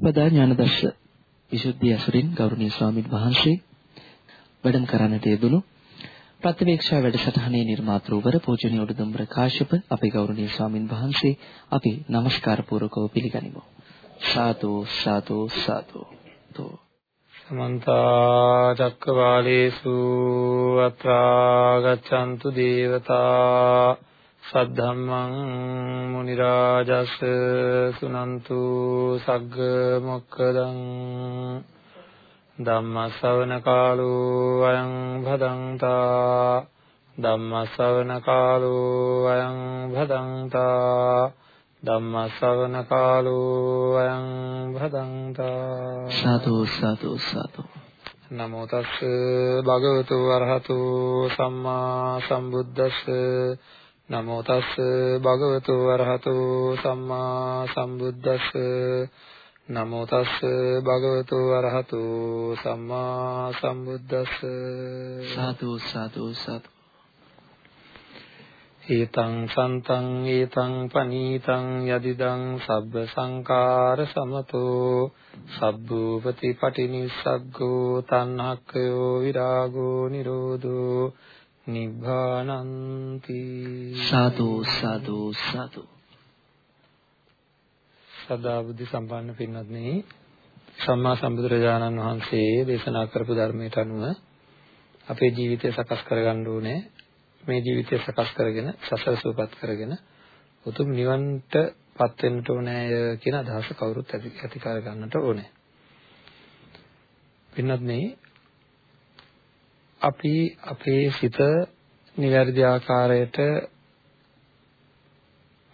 පටිපදා ඥානදර්ශ විසුද්ධි අසුරින් ගෞරවනීය ස්වාමීන් වහන්සේ වැඩම කරන්නට යෙදුණු ප්‍රතිවේක්ෂා වැඩසටහනේ නිර්මාතෘවර පූජනීය උඩුදුම්බර කාශ්‍යප අපේ ගෞරවනීය ස්වාමින් වහන්සේ අපි নমස්කාර පූර්වකව පිළිගනිමු. සාදු සාදු සාදු තෝ සමන්ත චක්කවාලේසු අත්‍රා ගච්ඡන්තු දේවතා සද්ධම්මං මුනි රාජස් සුනන්තු සග්ග මොක්කදං ධම්ම ශ්‍රවණ කාලෝ අයං භදංතා ධම්ම ශ්‍රවණ කාලෝ අයං භදංතා ධම්ම ශ්‍රවණ කාලෝ අයං භදංතා සාදු සාදු සාදු. නමෝ තස් භගවතු වරහතු සම්මා සම්බුද්දස්ස නමෝ තස් භගවතු වරහතු සම්මා සම්බුද්දස්ස. නමෝ තස් භගවතු වරහතු සම්මා සම්බුද්දස්ස. සාදු සාදු සාදු. ඒතං සන්තං ඒතං පනීතං යදිදං සබ්බ සංකාර සමතෝ. සබ්බූපති පටිනිස්සග්ගෝ තණ්හක්ඛයෝ විරාගෝ නිරෝධෝ නිබ්බානන්ති සාදු සාදු සාදු සදා බුද්ධ සම්පන්න පින්වත්නි සම්මා සම්බුදුරජාණන් වහන්සේ දේශනා කරපු ධර්මයට අනුව අපේ ජීවිතය සකස් කරගන්න ඕනේ. මේ ජීවිතය සකස් කරගෙන සසර සූපත් කරගෙන උතුම් නිවන්ටපත් වෙන්නට ඕනේ කියන අදහස කවුරුත් ඇති කර ගන්නට ඕනේ. පින්වත්නි අපි අපේ සිත නිවැරදි ආකාරයට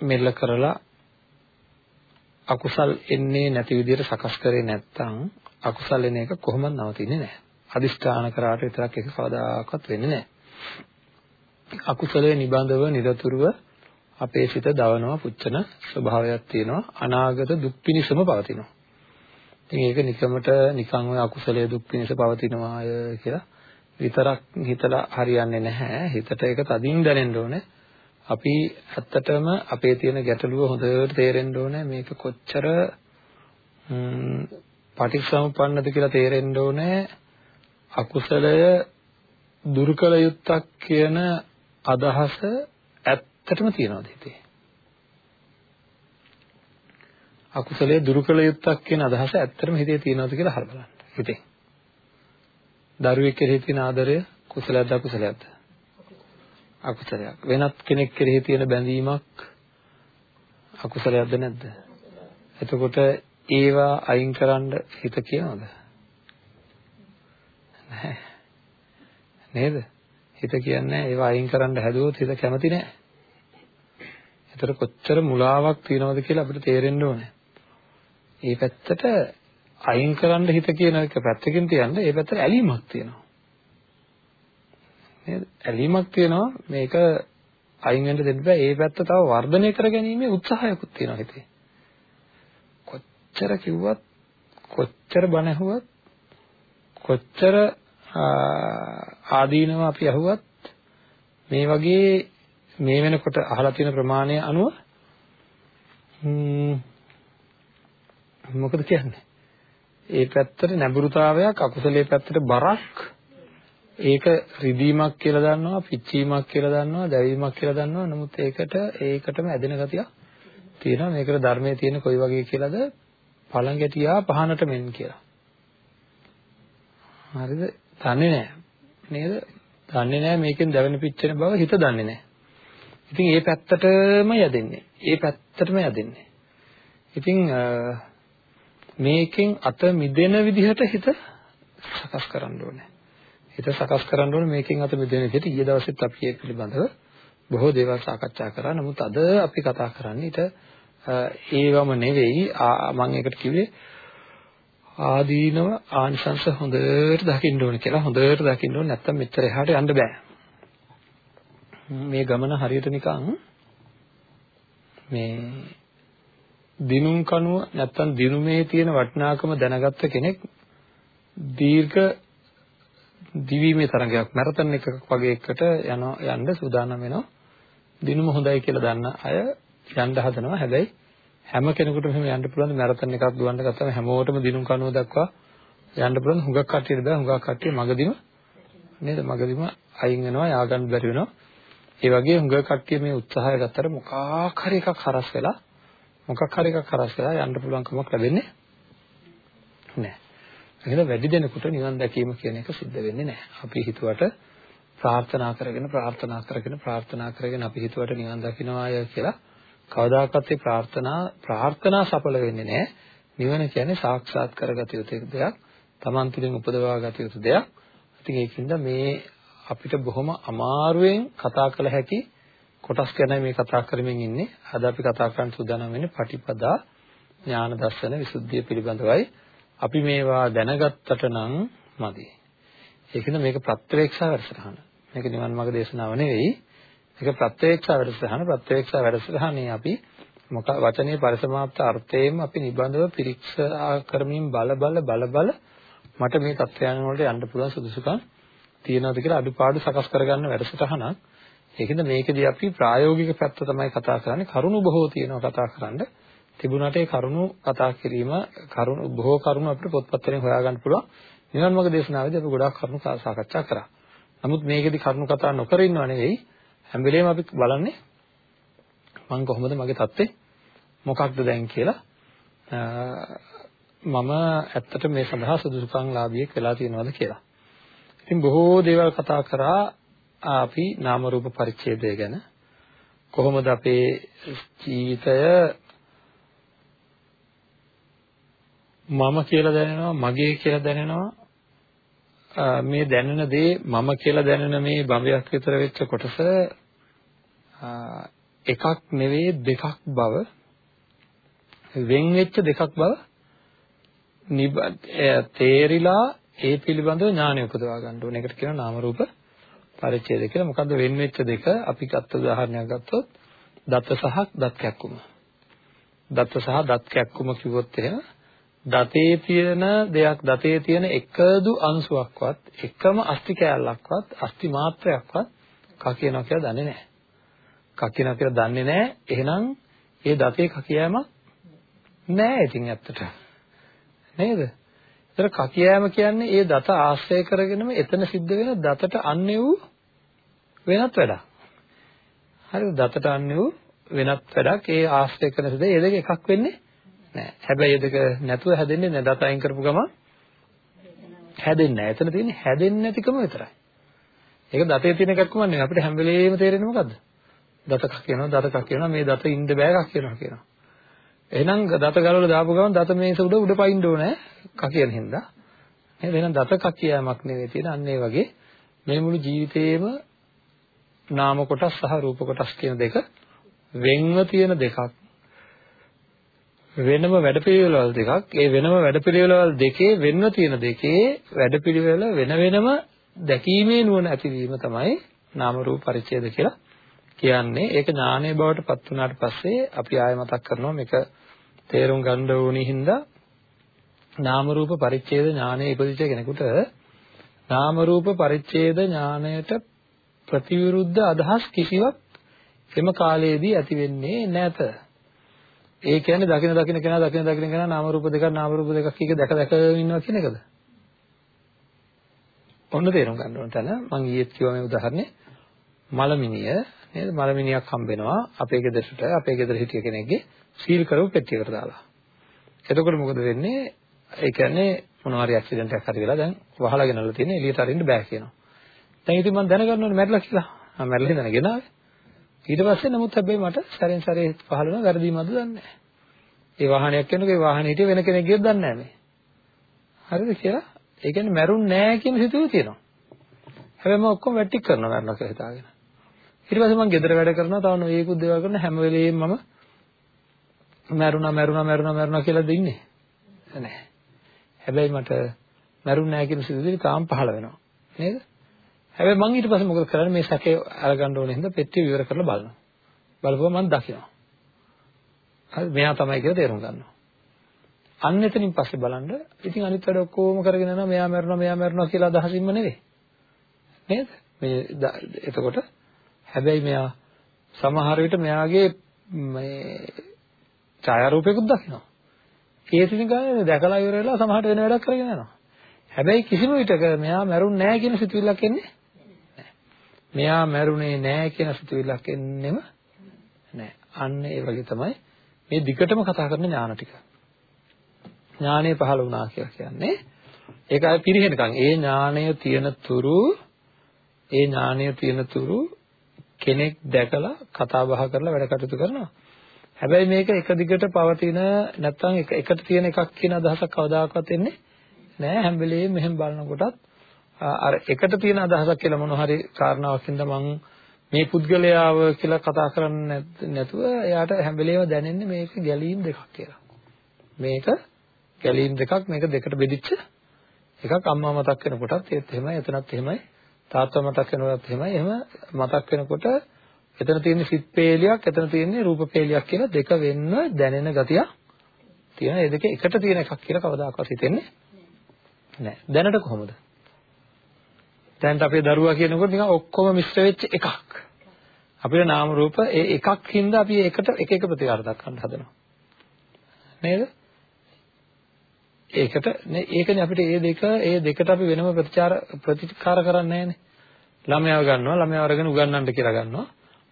මෙල්ල කරලා අකුසල් එන්නේ නැති විදිහට සකස් කරේ නැත්නම් අකුසල් එන එක කොහොමද නවතින්නේ නැහැ. අදිෂ්ඨාන කරාට විතරක් ඒක කවදාකවත් වෙන්නේ නැහැ. අකුසලයේ නිබඳව නිරතුරුව අපේ සිත දවනවා පුච්චන ස්වභාවයක් තියෙනවා. අනාගත දුක් පිනිසම පවතිනවා. ඉතින් ඒක නිකමට නිකන් ඔය අකුසලයේ දුක් පිනිස පවතිනවාය කියලා විතරක් හිතලා හරියන්නේ නැහැ. හිතට ඒක තදින් දැනෙන්න ඕනේ. අපි ඇත්තටම අපේ තියෙන ගැටලුව හොඳට තේරෙන්න ඕනේ. මේක කොච්චර පටිච්චසමුප්පන්නද කියලා තේරෙන්න ඕනේ. අකුසලය දුරු කළ යුත්තක් කියන අදහස ඇත්තටම තියනවාද හිතේ? අකුසලයේ දුරු කළ යුත්තක් කියන අදහස ඇත්තටම හිතේ තියනවාද කියලා අහලා බලන්න. හිතේ. දරුවෙක් කෙරෙහි තියෙන ආදරය කුසලයක්ද අකුසලයක්ද? අකුසලයක්. වෙනත් කෙනෙක් කෙරෙහි තියෙන බැඳීමක් අකුසලයක්ද නැද්ද? එතකොට ඒවා අයින් කරන්න හිත කියනවද? නැහැ. නේද? හිත කියන්නේ ඒවා අයින් කරන්න හැදුවොත් හිත කැමති නැහැ. ඒතර කොච්චර මුලාවක් තියෙනවද කියලා අපිට තේරෙන්න ඕනේ. මේ පැත්තට අයින් කරන්න හිත කියන එක පැත්තකින් තියන්න ඒ පැත්තට ඇලීමක් තියෙනවා. නේද? ඇලීමක් තියෙනවා මේක අයින් වෙන්න දෙන්න බෑ. ඒ පැත්ත තව වර්ධනය කරගැනීමේ උත්සාහයකුත් තියෙනවා හිතේ. කොච්චර කිව්වත් කොච්චර බණ ඇහුවත් කොච්චර ආදීනව අපි ඇහුවත් මේ වගේ මේ වෙනකොට අහලා තියෙන ප්‍රමාණය අනුව මොකද කියන්නේ ඒ පැත්තට නැඹුරුතාවයක් අකුසලයේ පැත්තට බරක් ඒක රිදීමක් කියලා දන්නවා පිච්චීමක් කියලා දන්නවා දැවීමක් කියලා දන්නවා. නමුත් ඒකට ඒකටම ඇදෙන ගතියක් තියෙනවා. මේකට ධර්මයේ තියෙන කොයි වගේ කියලාද? පළඟැටියා පහනට මෙන් කියලා. හරිද? දන්නේ නැහැ. නේද? දන්නේ නැහැ මේකෙන් දැවෙන පිච්චෙන බව හිත දන්නේ නැහැ. ඉතින් ඒ පැත්තටම යදෙන්නේ. ඒ පැත්තටම යදෙන්නේ. ඉතින් මේකෙන් අත මිදෙන විදිහට හිත සකස් කරන්න ඕනේ. හිත සකස් කරන්න ඕනේ මේකෙන් අත මිදෙන විදිහට ඊයේ දවසෙත් අපි ඒ පිළිබඳව බොහෝ දේවල් සාකච්ඡා කරා. නමුත් අද අපි කතා කරන්නේ ඊට ඒවම නෙවෙයි මම ඒකට කිව්වේ ආදීනව ආනිසංස හොඳට දකින්න ඕනේ කියලා. හොඳට දකින්න ඕනේ නැත්තම් මෙච්චර එහාට යන්න බෑ. මේ ගමන හරියට නිකන් මේ දිනුම් කනුව නැත්තම් දිනුමේ තියෙන වටිනාකම දැනගත්ත කෙනෙක් දීර්ඝ දිවීමේ තරඟයක් මැරතන් එකක් වගේ එකට යනවා යන්න සූදානම් වෙනවා. දිනුම හොඳයි කියලා දන්න අය යන්න හදනවා. හැබැයි හැම කෙනෙකුටම එහෙම යන්න පුළුවන් මැරතන් එකක් දුවන්න ගත්තම හැමෝටම දිනුම් කනුව දක්වා යන්න පුළුවන් හුඟක් කට්ටියට බෑ හුඟක් කට්ටිය මගදීම නේද? මගදීම අයින් වෙනවා ය아가න්න බැරි වෙනවා. ඒ වගේ හුඟ කට්ටිය මේ උත්සාහය ගත්තට මොකක් හරි එකක් හරස් වෙලා මොකක් හරි එකක් හරස් වෙලා යන්න පුළුවන් කමක් ලැබෙන්නේ නැහැ. එහෙනම් වැඩි දෙනෙකුට නිවන් දැකීම කියන එක සිද්ධ වෙන්නේ නැහැ. අපි හිතුවට ප්‍රාර්ථනා කරගෙන ප්‍රාර්ථනා කරගෙන ප්‍රාර්ථනා කරගෙන අපි හිතුවට නිවන් දකින්නවාය කියලා කවදාකවත් ඒ ප්‍රාර්ථනා ප්‍රාර්ථනා සඵල වෙන්නේ නැහැ. නිවන කියන්නේ සාක්ෂාත් කරගත යුතු දෙයක්. Taman තුලින් උපදවා ගත යුතු දෙයක්. ඉතින් ඒකින්ද මේ අපිට බොහොම අමාරුවෙන් කතා කළ හැකි කොටස් ගැන මේ කතා කරමින් ඉන්නේ. අද අපි කතා කරන්න සූදානම් වෙන්නේ පටිපදා ඥාන දර්ශන විසුද්ධිය පිළිබඳවයි. අපි මේවා දැනගත්තට නම් මදි. ඒකින්ද මේක ප්‍රත්‍යවේක්ෂා වැඩසටහන. මේක නිවන් මාර්ග දේශනාව නෙවෙයි. මේක ප්‍රත්‍යවේක්ෂා වැඩසටහන. ප්‍රත්‍යවේක්ෂා වැඩසටහනේ අපි මොක වචනේ පරිසමාප්ත අර්ථයෙන් අපි නිබඳව පිරික්සා කරමින් බල බල බල බල මට මේ තත්ත්වයන් වලට යන්න පුළුවන් සුදුසුකම් තියෙනවද කියලා අඩුපාඩු සකස් කරගන්න වැඩසටහනක්. ඒකෙන්ද මේකදී අපි ප්‍රායෝගික පැත්ත තමයි කතා කරන්නේ. කරුණු බොහෝ තියෙනවා කතා කරන්න. තිබුණාට ඒ කරුණු කතා කිරීම කරුණු බොහෝ කරුණු අපිට පොත්පත් වලින් හොයාගන්න පුළුවන්. නිවන් මාර්ග දේශනාවේදී අපි ගොඩාක් කරුණු සාකච්ඡා කරා. නමුත් මේකෙදි කරුණු කතා නොකර ඉන්නව නෙවෙයි. හැම වෙලේම අපි බලන්නේ මම කොහොමද මගේ தත්ත්වේ මොකක්ද දැන් කියලා මම ඇත්තට මේ සඳහා සුදුසුකම් ලාභියෙක් වෙලා තියෙනවද කියලා. ඉතින් බොහෝ දේවල් කතා කරා අපි නාම රූප පරිච්ඡේදය ගැන කොහොමද අපේ ජීවිතය මම කියලා දැනෙනවා මගේ කියලා දැනෙනවා මේ දැනෙන දේ මම කියලා දැනෙන මේ බඹයක් විතර වෙච්ච කොටස එකක් නෙවෙයි දෙකක් බව වෙන් වෙච්ච දෙකක් බව තේරිලා ඒ පිළිබඳව ඥානය උපදවා ගන්න ඕනේ. ඒකට කියනවා නාම රූප පරිච්ඡේද කියලා. මොකද්ද වෙන් වෙච්ච දෙක? අපි ගත්ත උදාහරණයක් ගත්තොත් දත්ත සහ දත් කැක්කුම. දත්ත සහ දත් කැක්කුම කිව්වොත් එහෙම දතේ තියෙන දෙයක් දතේ තියෙන එකදු අංශුවක්වත් එකම අස්ති කෑල්ලක්වත් අස්ති මාත්‍රයක්වත් කකියනවා කියලා දන්නේ නැහැ. කකියනවා කියලා දන්නේ නැහැ. එහෙනම් ඒ දතේ කකියෑමක් නැහැ ඉතින් ඇත්තට. නේද? ඒතර කකියෑම කියන්නේ ඒ දත ආශ්‍රය කරගෙනම එතන සිද්ධ වෙන දතට අන්නේ වූ වෙනත් වැඩක්. හරිද? දතට අන්නේ වූ වෙනත් වැඩක් ඒ ආශ්‍රය කරන සිද්ධ ඒ දෙක එකක් වෙන්නේ නැහැ. හැබැයි ඒ දෙක නැතුව හැදෙන්නේ නැහැ. දත අයින් කරපු ගමන් හැදෙන්නේ නැහැ. එතන තියෙන්නේ හැදෙන්නේ නැතිකම විතරයි. ඒක දතේ තියෙන එකක් කොහොමද නෙවෙයි. අපිට හැම වෙලේම තේරෙන්නේ මොකද්ද? දත කක් කියනවා, දත කක් කියනවා, මේ දත ඉන්න බෑ කක් කියනවා කියනවා. එහෙනම් දත ගලවලා දාපු ගමන් දත මේස උඩ උඩ පයින්න ඕනේ කකියන හින්දා. නේද? එහෙනම් දත කකියාවක් නෙවෙයි තියෙන අන්න ඒ වගේ මේ මුළු ජීවිතේම නාම කොටස් සහ රූප කොටස් කියන දෙක වෙන්ව තියෙන දෙකක්. වෙනම වැඩපිළිවෙළවල් දෙකක්. ඒ වෙනම වැඩපිළිවෙළවල් දෙකේ වෙන්ව තියෙන දෙකේ වැඩපිළිවෙල වෙන වෙනම දැකීමේ නුවණ ඇතිවීම තමයි නාම රූප පරිච්ඡේද කියලා කියන්නේ ඒක ඥානයේ බවට පත් වුණාට පස්සේ අපි ආයෙ මතක් කරනවා මේක තේරුම් ගන්න ඕනි හින්දා නාම රූප පරිච්ඡේද ඥානයේ ඉපදිච්ච කෙනෙකුට නාම රූප පරිච්ඡේද ඥානයට ප්‍රතිවිරුද්ධ අදහස් කිසිවක් එම කාලයේදී ඇති වෙන්නේ නැත. ඒ කියන්නේ දකින දකින කෙනා දකින දකින කෙනා නාම රූප දෙකක් නාම රූප දෙකක් කීක දැක දැක ඉන්නවා කියන එකද? ඔන්න තේරුම් ගන්න ඕන තැන මම ඊයේත් කිව්වා මේ උදාහරණේ මලමිනිය නේද මලමිනියක් හම්බෙනවා අපේ ගෙදරට අපේ ගෙදර හිටිය කෙනෙක්ගේ සීල් කරපු පෙට්ටියකට දාලා. එතකොට මොකද වෙන්නේ? ඒ කියන්නේ මොනවා හරි ඇක්සිඩන්ට් එකක් හරි වෙලා දැන් වහලා ගෙනල්ලා තියෙන එළියට අරින්න බෑ කියනවා. දැන් ඉතින් මම දැනගන්න ඕනේ මැරිලා කියලා. මම මැරිලා ඉඳන් ගෙනාවේ. ඊට පස්සේ නමුත් හැබැයි මට සැරෙන් සැරේ පහළ වෙනවා වැරදීමක්ද දන්නේ නැහැ. ඒ වාහනයක් යනකොට ඒ වාහනේ හිටිය වෙන කෙනෙක් ගියොත් දන්නේ නැහැ මේ. හරිද කියලා? ඒ කියන්නේ මැරුන්නේ නැහැ කියන සිතුවිලි තියෙනවා. හැබැයි මම ඔක්කොම වැටික් කරනවා මැරෙනවා කියලා හිතාගෙන. ඊට පස්සේ මම ගෙදර වැඩ කරනවා තව නොයේකුත් දේවල් කරන හැම වෙලෙම මම මැරුණා මැරුණා මැරුණා මැරුණා කියලාද ඉන්නේ නැහැ. හැබැයි මට මැරුණ නැහැ කියන සිතුවිලි තාම පහළ වෙනවා. නේද? හැබැයි මම ඊට පස්සේ මොකද කරන්නේ? මේ සැකේ අරගන්න ඕනේ හින්දා පෙට්ටිය විවර කරලා බලනවා. බලපුවා මම දකිනවා. හරි මෙයා තමයි කියලා තේරුම් ගන්නවා. අන්න එතනින් පස්සේ බලන්න ඉතින් අනිත් වැඩ ඔක්කොම කරගෙන යනවා. මෙයා මැරුණා මෙයා මැරුණා කියලා අදහසින්ම නෙවෙයි. නේද? මේ එතකොට හැබැයි මෙයා සමහර විට මෙයාගේ මේ ඡායාරූපයකුත් දකිනවා. ඒ තින් ගානේ දැකලා ඉවර වෙලා සමහරට වෙන වැඩක් කරගෙන යනවා. හැබැයි කිසිම විටක මෙයා මැරුන්නේ නැහැ කියන සිතුවිල්ලක් එන්නේ නැහැ. මෙයා මැරුණේ නැහැ කියන සිතුවිල්ලක් එන්නෙම නැහැ. අන්න ඒ වගේ තමයි මේ දිගටම කතා කරන ඥාන ටික. ඥානය පහළ වුණා කියලා කියන්නේ ඒක අය පිරිහෙනකන් ඒ ඥානය තියෙන තුරු ඒ ඥානය තියෙන තුරු කෙනෙක් දැකලා කතා බහ කරලා වැඩ කටයුතු කරනවා. හැබැයි මේක එක දිගට පවතින නැත්නම් එක එකට තියෙන එකක් කියන අදහසක් කවදාකවත් එන්නේ නෑ හැම වෙලෙම මෙහෙම බලනකොටත් අර එකට තියෙන අදහසක් කියලා මොන හරි කාරණාවකින්ද මම මේ පුද්ගලයාව කියලා කතා කරන්නේ නැතුව එයාට හැම වෙලෙම දැනෙන්නේ මේක ගැලීම් දෙකක් කියලා. මේක ගැලීම් දෙකක් මේක දෙකට බෙදිච්ච එකක් අම්මා මතක් වෙනකොටත් ඒත් එහෙමයි එතනත් එහෙමයි තාත්තා මතක් වෙනකොටත් එහෙමයි. එහෙම මතක් වෙනකොට එතන තියෙන සිත් පේලියක් එතන තියෙන රූප පේලියක් කියලා දෙක වෙන්න දැනෙන ගතිය තියෙන ඒ දෙක එකට තියෙන එකක් කියලා කවදාකවත් හිතෙන්නේ නැහැ. දැනට කොහොමද? දැන් අපේ දරුවා කියනකොට නිකන් ඔක්කොම මිශ්‍ර වෙච්ච එකක්. අපේ නාම රූප ඒ එකක් හින්දා අපි ඒකට එක එක ප්‍රතිකාර දක්වන්න හදනවා. නේද? ඒකට නේ ඒකනේ අපිට මේ දෙක ඒ දෙකට අපි වෙනම ප්‍රතිචාර ප්‍රතිකාර කරන්නේ නැහැනේ. ළමයාව ගන්නවා ළමයාව අරගෙන උගන්වන්න කියලා ගන්නවා.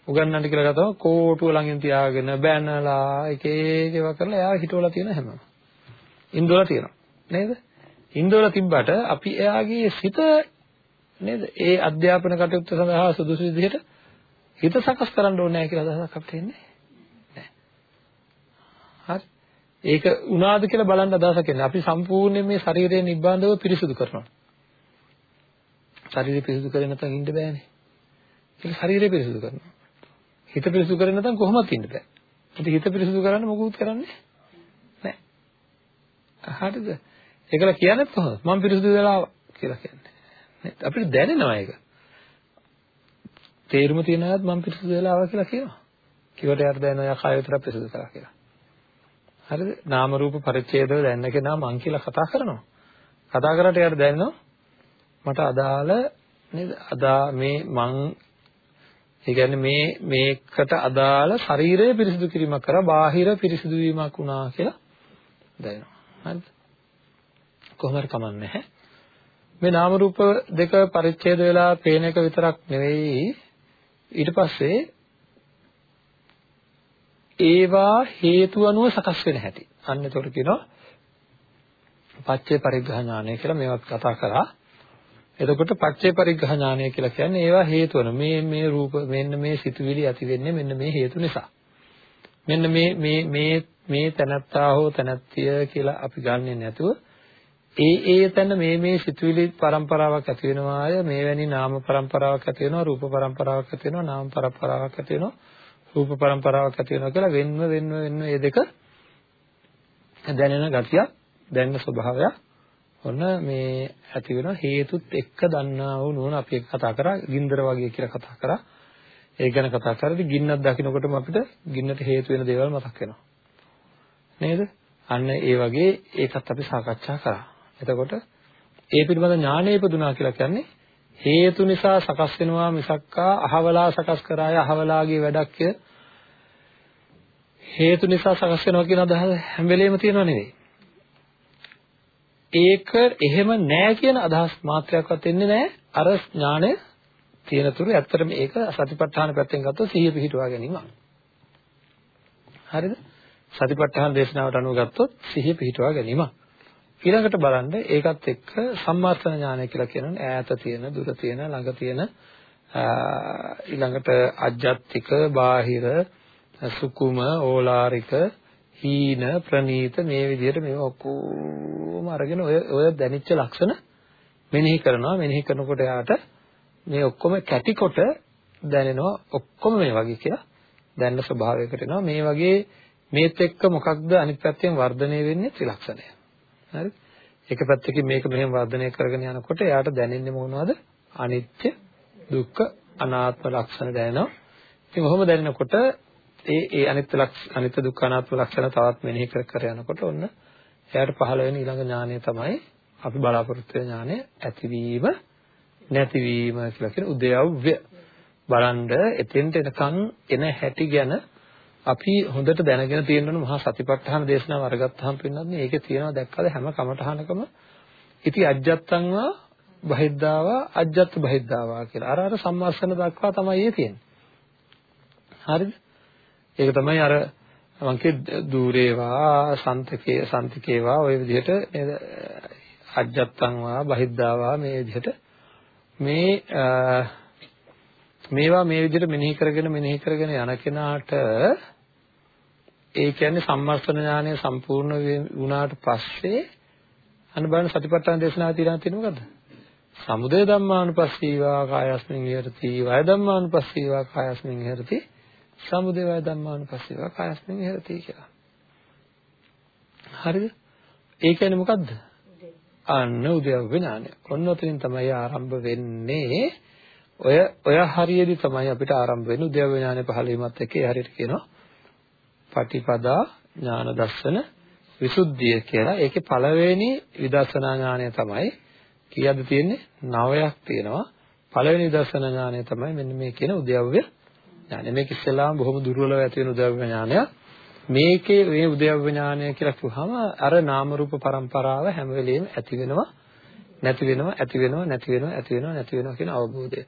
උගන්වන්න කියලා ගත්තම කෝටුව ළඟින් තියාගෙන බැනලා එක එක ඒවා කරලා එයා හිටවලා තියෙන හැමම. ඉන්දෝලා තියෙනවා. නේද? ඉන්දෝලා තිබ්බට අපි එයාගේ සිත නේද? ඒ අධ්‍යාපන කටයුත්ත සඳහා සුදුසු විදිහට හිත සකස් කරන්න ඕනේ නැහැ කියලා අදහසක් අපිට එන්නේ නැහැ. හරි. ඒක උනාද කියලා බලන්න අදහසක් එන්නේ. අපි සම්පූර්ණයෙන් මේ ශරීරය නිබ්බාන්දව පිරිසුදු කරනවා. ශරීරය පිරිසුදු කරේ නැත්නම් ඉන්න බෑනේ. ඒක ශරීරය පිරිසුදු කරනවා. හිත පිරිසුදු කරේ නැත්නම් කොහොමද ඉන්න බෑ. ඉතින් හිත පිරිසුදු කරන්න මොකුත් කරන්නේ නැහැ. හරිද? ඒකල කියන්නේ කොහොමද? මම පිරිසුදු වෙලා කියලා කියන්නේ. නේද? අපිට දැනෙනවා ඒක. තේරුම තියන අයත් මම පිරිසුදු වෙලා ආවා කියලා කියනවා. කිව්වට යාට දැනෙනවා යා කාය විතරක් පිරිසුදු කරා කියලා. හරිද? නාම රූප පරිච්ඡේදව දැනන කෙනා මං කියලා කතා කරනවා. කතා කරාට එයාට දැනෙනවා මට අදාළ නේද? අදා මේ මං ඒ කියන්නේ මේ මේකට අදාළ ශරීරය පිරිසිදු කිරීමක් කරා බාහිර පිරිසිදු වීමක් වුණා කියලා දැනෙනවා. හරිද? කොහොම හරි කමන්නේ නැහැ. මේ නාම රූප දෙක පරිච්ඡේද වෙලා පේන එක විතරක් නෙවෙයි ඊට පස්සේ ඒවා හේතු අනුව සකස් වෙන හැටි. අන්න ඒතකොට කියනවා පච්චේ පරිග්‍රහ ඥානය කියලා මේවත් කතා කරා. එතකොට පච්චේ පරිග්‍රහ ඥානය කියලා කියන්නේ ඒවා හේතුන මේ මේ රූප මෙන්න මේ සිතුවිලි ඇති වෙන්නේ මෙන්න මේ හේතු නිසා. මෙන්න මේ මේ මේ මේ තනත්තා හෝ තනත්තිය කියලා අපි ගන්නෙ නැතුව ඒ ඒ තැන මේ මේ සිතුවිලි પરම්පරාවක් ඇති වෙනවාය මේවැනි නාම પરම්පරාවක් ඇති වෙනවා රූප પરම්පරාවක් ඇති වෙනවා නාම પરම්පරාවක් ඇති වෙනවා රූප પરම්පරාවක් ඇති වෙනවා කියලා වෙන්ව වෙන්ව වෙන්ව මේ දෙක දැනෙන ගතියක් දැනෙන ස්වභාවයක් ඔන්න මේ ඇති වෙන හේතුත් එක්ක දන්නා වූ නුවණ අපි කතා කරා ගින්දර වගේ කියලා කතා කරා. ඒ ගැන කතා කරද්දී ගින්නක් දකින්නකොටම අපිට ගින්නට හේතු වෙන දේවල් මතක් වෙනවා. නේද? අන්න ඒ වගේ ඒකත් අපි සාකච්ඡා කරා. එතකොට ඒ පිළිබඳ ඥානය ඉපදුනා කියලා කියන්නේ හේතු නිසා සකස් වෙනවා මිසක්කා අහවලා සකස් කරාය අහවලාගේ වැඩක් හේතු නිසා සකස් වෙනවා කියන අදහස හැම වෙලෙම තියෙනව නෙවෙයි. ඒක එහෙම නෑ කියන අදහස් මාත්‍රයක්වත් එන්නේ නෑ අර ඥාණය තියෙන තුරු ඇත්තටම ඒක සතිපට්ඨාන පැත්තෙන් ගත්තොත් සිහිය පිහිටුවා ගැනීම. හරිද? සතිපට්ඨාන දේශනාවට අනුව ගත්තොත් සිහිය පිහිටුවා ගැනීම. ඊළඟට බලන්න ඒකත් එක්ක සම්මාර්ථන ඥානය කියලා කියනනේ ඈත තියෙන දුර තියෙන ළඟ තියෙන ඊළඟට අජ්ජත්තික බාහිර සුකුම ඕලාරික හීන ප්‍රනීත මේ විදිහට මේව ඔක්කොම අරගෙන ඔය ඔය දැනිච්ච ලක්ෂණ මෙනෙහි කරනවා. මෙනෙහි කරනකොට යාට මේ ඔක්කොම කැටිකොට දැනෙනවා. ඔක්කොම මේ වගේ කියලා දැනන ස්වභාවයකට එනවා. මේ වගේ මේත් එක්ක මොකක්ද අනිත් පැත්තෙන් වර්ධනය වෙන්නේ ත්‍රිලක්ෂණය. හරි? එක පැත්තකින් මේක මෙහෙම වර්ධනය කරගෙන යනකොට එයාට දැනෙන්නේ මොනවද? අනිත්‍ය දුක්ඛ අනාත්ම ලක්ෂණ දැනෙනවා. ඉතින් ඔහොම දැනෙනකොට ඒ ඒ අනිත්‍ය ලක්ෂ අනිත්‍ය දුක්ඛ අනාත්ම ලක්ෂණ තවත් මෙනෙහි කර කර යනකොට ඔන්න එයාට පහළ වෙන ඊළඟ ඥානය තමයි අපි බලාපොරොත්තු වෙන ඥානය ඇතිවීම නැතිවීම කියලා කියන උද්‍යව්‍ය. බලන්ඩ එතෙන්ට එනකන් එන හැටි ගැන අපි හොඳට දැනගෙන තියෙන්න ඕන මහා සතිපට්ඨාන දේශනාව අරගත්තාම පින්නන්නේ ඒකේ තියෙනවා දැක්කද හැම කමඨහනකම ඉති අජ්ජත්තංවා බහිද්ධාවා අජ්ජත් බහිද්ධාවා කියලා. අර අර සම්මස්සන දක්වා තමයි ඒ තියෙන්නේ. හරිද? ඒක තමයි අර මං කිය දුරේවා සන්තකේ සන්තිකේවා ওই විදිහට නේද අජ්ජත්තංවා බහිද්ධාවා මේ විදිහට මේ මේවා මේ විදිහට මෙනෙහි කරගෙන මෙනෙහි කරගෙන යන කෙනාට ඒ කියන්නේ සම්මස්තන ඥානය සම්පූර්ණ වුණාට පස්සේ අන්න බලන්න සතිපට්ඨාන දේශනාව තියලා තියෙන මොකද්ද? සමුදය ධම්මානුපස්සීවා කායස්මින් විහෙරති වය ධම්මානුපස්සීවා කායස්මින් විහෙරති සමුදය වය ධම්මානුපස්සීවා කායස්මින් විහෙරති කියලා. හරිද? ඒ කියන්නේ මොකද්ද? අන්න උද්‍යව ඥානය. ඔන්න ඔතනින් තමයි ආරම්භ වෙන්නේ. ඔය ඔය හරියේදී තමයි අපිට ආරම්භ වෙන්නේ උද්‍යව ඥානය පහළ වීමත් එක්ක ඒ හරියට කියනවා. පටිපදා ඥාන දර්ශන විසුද්ධිය කියලා. ඒකේ පළවෙනි විදර්ශනා ඥානය තමයි කීයද තියෙන්නේ? නවයක් තියෙනවා. පළවෙනි විදර්ශනා ඥානය තමයි මෙන්න මේ කියන උද්‍යව්‍ය ඥානය. මේක ඉස්සෙල්ලාම බොහොම දුර්වල ඇති වෙන උද්‍යව්‍ය ඥානයක්. මේකේ මේ උද්‍යව්‍ය ඥානය කියලා කිව්වහම අර නාම රූප પરම්පරාව හැම වෙලෙම ඇති වෙනවා නැති වෙනවා ඇති වෙනවා නැති වෙනවා ඇති වෙනවා නැති වෙනවා කියන අවබෝධය.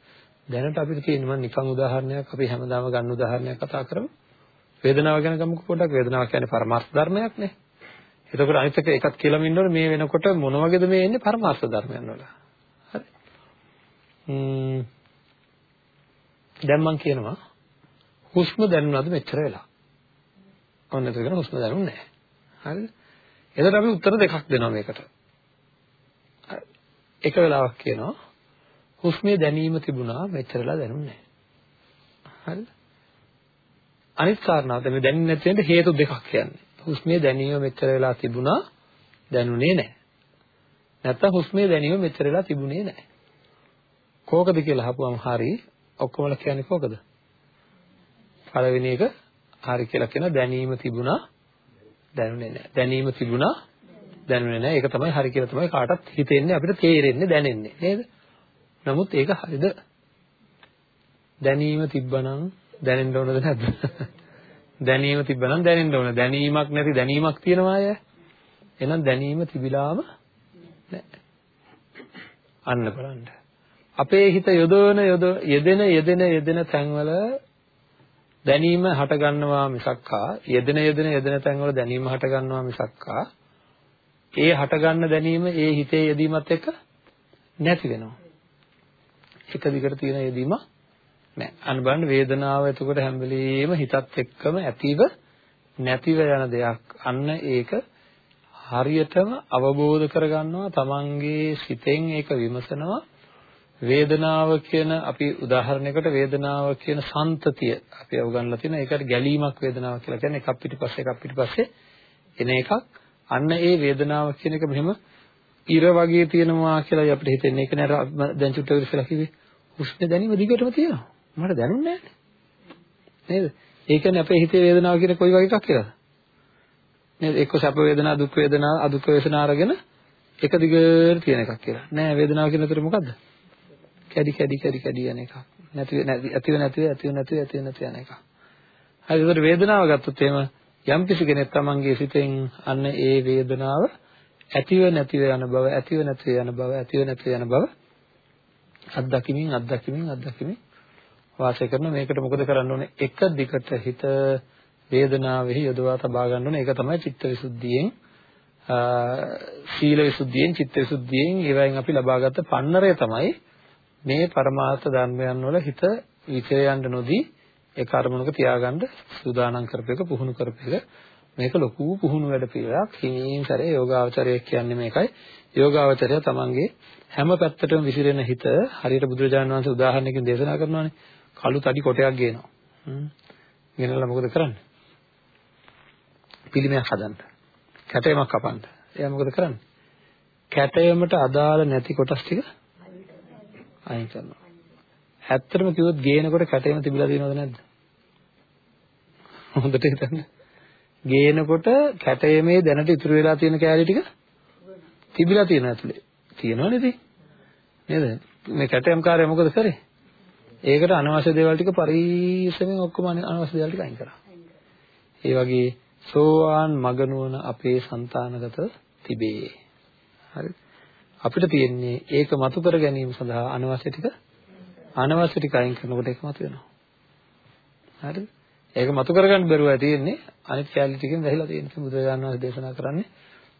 දැනට අපිට තියෙනවා නිකන් උදාහරණයක් අපි හැමදාම ගන්න උදාහරණයක් කතා කරමු. වේදනාව ගැන ගමුකෝ පොඩ්ඩක් වේදනාව කියන්නේ පරමාර්ථ ධර්මයක් නේ. එතකොට අනිත් එක එකක් කියලාම ඉන්නවනේ මේ වෙනකොට මොන වගේද මේ එන්නේ පරමාර්ථ ධර්මයන් වල. හරි. ම්ම් දැන් මම කියනවා හුස්ම දැනුණාද මෙච්චර වෙලා? ඔන්න එතකොට හුස්ම දැනුන්නේ නැහැ. හරිද? එතකොට අපි උත්තර දෙකක් දෙනවා මේකට. එක වෙලාවක් කියනවා හුස්මේ දැනීම තිබුණා මෙච්චරලා දැනුන්නේ නැහැ. හරිද? අනිත් කාරණාව තමයි දැනෙන්නේ නැති වෙන්න හේතු දෙකක් කියන්නේ. හුස්මේ දැනීම මෙච්චර වෙලා තිබුණා දැනුනේ නැහැ. නැත්තම් හුස්මේ දැනීම මෙච්චර වෙලා තිබුණේ නැහැ. කෝකද කියලා අහපුවම හරි ඔක්කොමලා කියන්නේ කෝකද? පළවෙනි එක හරි කියලා කියන දැනීම තිබුණා දැනුනේ නැහැ. දැනීම තිබුණා දැනුනේ නැහැ. ඒක තමයි හරි කියලා තමයි කාටත් හිතෙන්නේ අපිට තේරෙන්නේ දැනෙන්නේ නේද? නමුත් ඒක හරිද? දැනීම තිබ්බනම් දැනෙන්න ඕනද නැද්ද? දැනීම තිබ්බනම් දැනෙන්න ඕන. දැනීමක් නැති දැනීමක් තියනවා අය. එහෙනම් දැනීම තිබිලාම නැහැ. අන්න බලන්න. අපේ හිත යොදවන යොද යෙදෙන යෙදෙන යෙදෙන තැන්වල දැනීම හට ගන්නවා මිසක්කා යෙදෙන යෙදෙන යෙදෙන තැන්වල දැනීම හට ගන්නවා මිසක්කා ඒ හට ගන්න දැනීම ඒ හිතේ යෙදීමත් එක්ක නැති වෙනවා. එක දිගට තියෙන යෙදීමක් නැහැ. අන්න බලන්න වේදනාව එතකොට හැම වෙලෙම හිතත් එක්කම ඇතිව නැතිව යන දෙයක්. අන්න ඒක හරියටම අවබෝධ කරගන්නවා තමන්ගේ සිතෙන් ඒක විමසනවා. වේදනාව කියන අපි උදාහරණයකට වේදනාව කියන සන්තතිය අපි අවගන්නලා තියෙනවා. ඒකට ගැලීමක් වේදනාව කියලා කියන්නේ එකක් පිටිපස්සේ එකක් පිටිපස්සේ එන එකක්. අන්න ඒ වේදනාව කියන එක මෙහෙම ඉර වගේ තියෙනවා කියලා අපිට හිතෙන්නේ. ඒක නේද දැන් චුට්ටක් ඉස්සලා කිව්වේ. හුස්ම දැනීම දිගටම තියෙනවා. මට දැනුන්නේ නේද? ඒ කියන්නේ අපේ හිතේ වේදනාව කියන කොයි වගේ එකක් කියලාද? නේද? එක්ක සැප වේදනා, දුක් වේදනා, අදුක් වේදනා අරගෙන එක දිගට තියෙන එකක් කියලා. නෑ වේදනාව කියන උතර මොකද්ද? කැඩි කැඩි කැඩි කැඩි යන එකක්. නැති ඇතිව නැතිව ඇතිව නැතිව ඇතිව නැති යන එකක්. හරි ඒකට වේදනාව ගත්තොත් එහෙම යම් කිසි කෙනෙක් තමන්ගේ සිතෙන් අන්න ඒ වේදනාව ඇතිව නැතිව යන බව ඇතිව නැතිව යන බව ඇතිව නැතිව යන බව අත්දැකීමින් අත්දැකීමින් අත්දැකීමින් වාසය කරන මේකට මොකද කරන්න ඕනේ? එක දිගට හිත වේදනාවෙහි යොදවා තබා ගන්න ඕනේ. ඒක තමයි චිත්තවිසුද්ධියෙන් සීල විසුද්ධියෙන් චිත්ත විසුද්ධියෙන් ඒවයින් අපි ලබාගත් පන්නරය තමයි මේ පරමාර්ථ ධර්මයන් වල හිත විචයයන්ට නොදී ඒ කර්මණක තියාගන්න සූදානම් කරපේක පුහුණු කරපේක මේක ලොකු පුහුණු වැඩ පිළිවෙලක්. හිමින් සැරේ යෝගාවචරය කියන්නේ මේකයි. යෝගාවචරය තමන්ගේ හැම පැත්තටම විසිරෙන හිත හරියට බුදුරජාණන් වහන්සේ උදාහරණයකින් දේශනා කරනවානේ. කළු තඩි කොටයක් ගේනවා. ගෙනල්ලා මොකද කරන්නේ? පිළිමයක් හදන්න. කැටයමක් කපන්න. එයා මොකද කරන්නේ? කැටයමට අදාළ නැති කොටස් ටික අයින් කරනවා. ඇත්තටම කිව්වොත් ගේනකොට කැටයම තිබිලා තියෙනවද නැද්ද? හොඳට හිතන්න. ගේනකොට කැටයමේ දැනට ඉතුරු වෙලා තියෙන කෑලි ටික තිබිලා තියෙන ඇතුලේ. තියෙනවනේ ඉතින්. නේද? මේ කැටයම් කාර්යය මොකද කරේ? ඒකට අනවශ්‍ය දේවල් ටික පරිස්සමෙන් ඔක්කොම අනවශ්‍ය දේවල් ටික අයින් කරා. ඒ වගේ සෝවාන් මගනුවන අපේ సంతානගත තිබේ. හරි. අපිට තියෙන්නේ ඒක මතු කර ගැනීම සඳහා අනවශ්‍ය ටික අනවශ්‍ය ටික අයින් කරනකොට ඒක මතු වෙනවා. හරි. ඒක මතු කරගන්න බැරුව තියෙන්නේ අනිත් කැලේ ටිකෙන් වැහිලා තියෙන නිසා බුදුරජාණන් වහන්සේ දේශනා කරන්නේ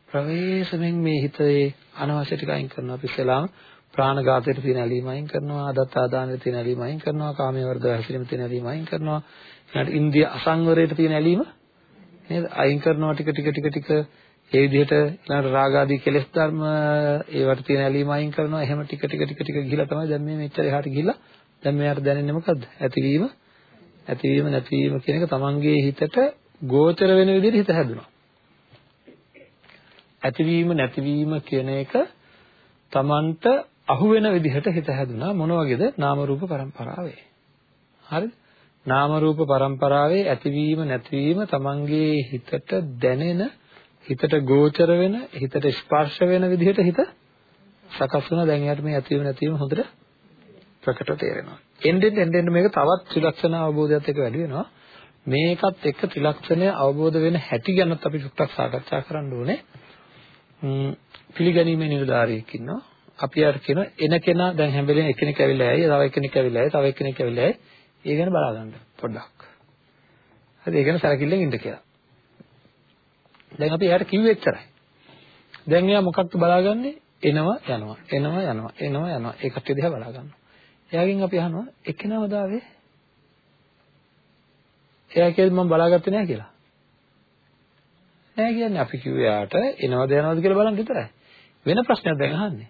ප්‍රවේශමෙන් මේ හිතේ අනවශ්‍ය ටික අයින් කරනවා අපි ඉස්සෙල්ලාම ප්‍රාණඝාතයට තියෙන ඇලීම අයින් කරනවා අදත්තාදානයට තියෙන ඇලීම අයින් කරනවා කාමයේ වර්ධව හැසිරීම තියෙන ඇලීම අයින් කරනවා. ඊට ඉන්දිය අසංවරයට තියෙන ඇලීම නේද? අයින් කරනවා ටික ටික ටික ටික ඒ විදිහට ඊළඟට රාගාදී කෙලෙස් ධර්ම ඒවට තියෙන ඇලීම අයින් කරනවා. එහෙම ටික ටික ටික ටික ගිහිලා තමයි දැන් මේ මෙච්චර එහාට ගිහිල්ලා දැන් මෙයාට දැනෙන්නේ මොකද්ද? ඇතිවීම. ඇතිවීම නැතිවීම කියන එක තමන්ගේ හිතට ගෝචර වෙන විදිහට හිත හැදුනා. ඇතිවීම නැතිවීම කියන එක තමන්ට අහු වෙන විදිහට හිත හැදුනා. මොන වගේද? නාම රූප පරම්පරාවේ. හරිද? නාම රූප පරම්පරාවේ ඇතිවීම නැතිවීම තමන්ගේ හිතට දැනෙන හිතට ගෝචර වෙන හිතට ස්පර්ශ වෙන විදිහට හිත සකස් වෙනවා දැන් යාට මේ ඇතිවීම නැතිවීම හොඳට ප්‍රකට තේරෙනවා. එන්නෙන් එන්නෙන් මේක තවත් ත්‍රිලක්ෂණ අවබෝධයත් එක්ක වැඩි වෙනවා. මේකත් එක්ක ත්‍රිලක්ෂණය අවබෝධ වෙන හැටි ගැනත් අපි සුට්ටක් සාකච්ඡා කරන්න ඕනේ. පිළිගැනීමේ නිරදාරියක් ඉන්නවා. අපි අර කියන එන කෙනා දැන් හැම වෙලේම එකිනෙක ඇවිල්ලා ඇයි තව එක්කෙනෙක් ඇවිල්ලා ඇයි තව එක්කෙනෙක් ඇවිල්ලා ඇයි ඒ ගැන බලා ගන්න පොඩ්ඩක් හරි ඒ ගැන සැලකිල්ලෙන් ඉන්න කියලා දැන් අපි එයාට කිව්වේ එච්චරයි. දැන් එයා මොකක්ද බලාගන්නේ? එනවා යනවා එනවා යනවා එනවා යනවා ඒ කට්ටිය දිහා බලා ගන්නවා. එයාගෙන් අපි අහනවා එක්කෙනාම දාවේ. එයා කියද මම බලාගත්තේ නැහැ කියලා. නෑ කියන්නේ අපි කිව්වේ යාට එනවද යනවද කියලා බලන්න විතරයි. වෙන ප්‍රශ්නයක් දැන් අහන්නේ.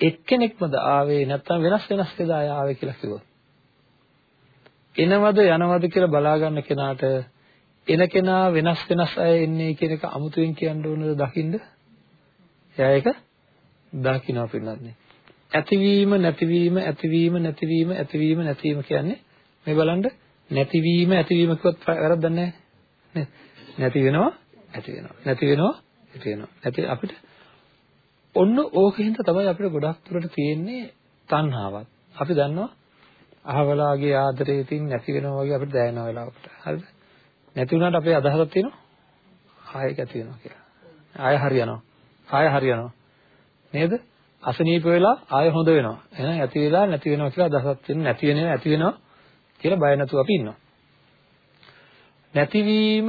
එක්කෙනෙක්මද ආවේ නැත්නම් වෙනස් වෙනස් වෙලා ආවේ කියලා කිව්වොත්. එනවද යනවද කියලා බලා ගන්න කෙනාට එන කෙනා වෙනස් වෙනස් අය එන්නේ කියන එක අමුතුවෙන් කියන්න ඕනද දකින්ද? එයා ඒක දකින්නවා පින්නන්නේ. ඇතිවීම නැතිවීම ඇතිවීම නැතිවීම ඇතිවීම නැතිවීම කියන්නේ මේ බලන්න නැතිවීම ඇතිවීම කිව්වත් වැරද්දක් නැහැ නැති වෙනවා ඇති වෙනවා නැති වෙනවා ඇති වෙනවා නැති අපිට ඔන්න ඕකෙන්ද තමයි අපිට ගොඩක් දුරට තියෙන්නේ තණ්හාවක් අපි දන්නවා අහවලාගේ ආදරේ තින් නැති වෙනවා වගේ අපිට දැනෙන වෙලාවකට හරිද නැති වුණාට අපේ අදහසක් තියෙනවා ආයෙ ඇති වෙනවා කියලා. ආයෙ හරියනවා. ආයෙ හරියනවා. නේද? අසනීප වෙලා ආයෙ හොඳ වෙනවා. එහෙනම් ඇති වෙලා නැති වෙනවා කියලා අදහසක් තියෙන නැති වෙනවා ඇති වෙනවා කියලා බය නැතුව අපි ඉන්නවා. නැතිවීම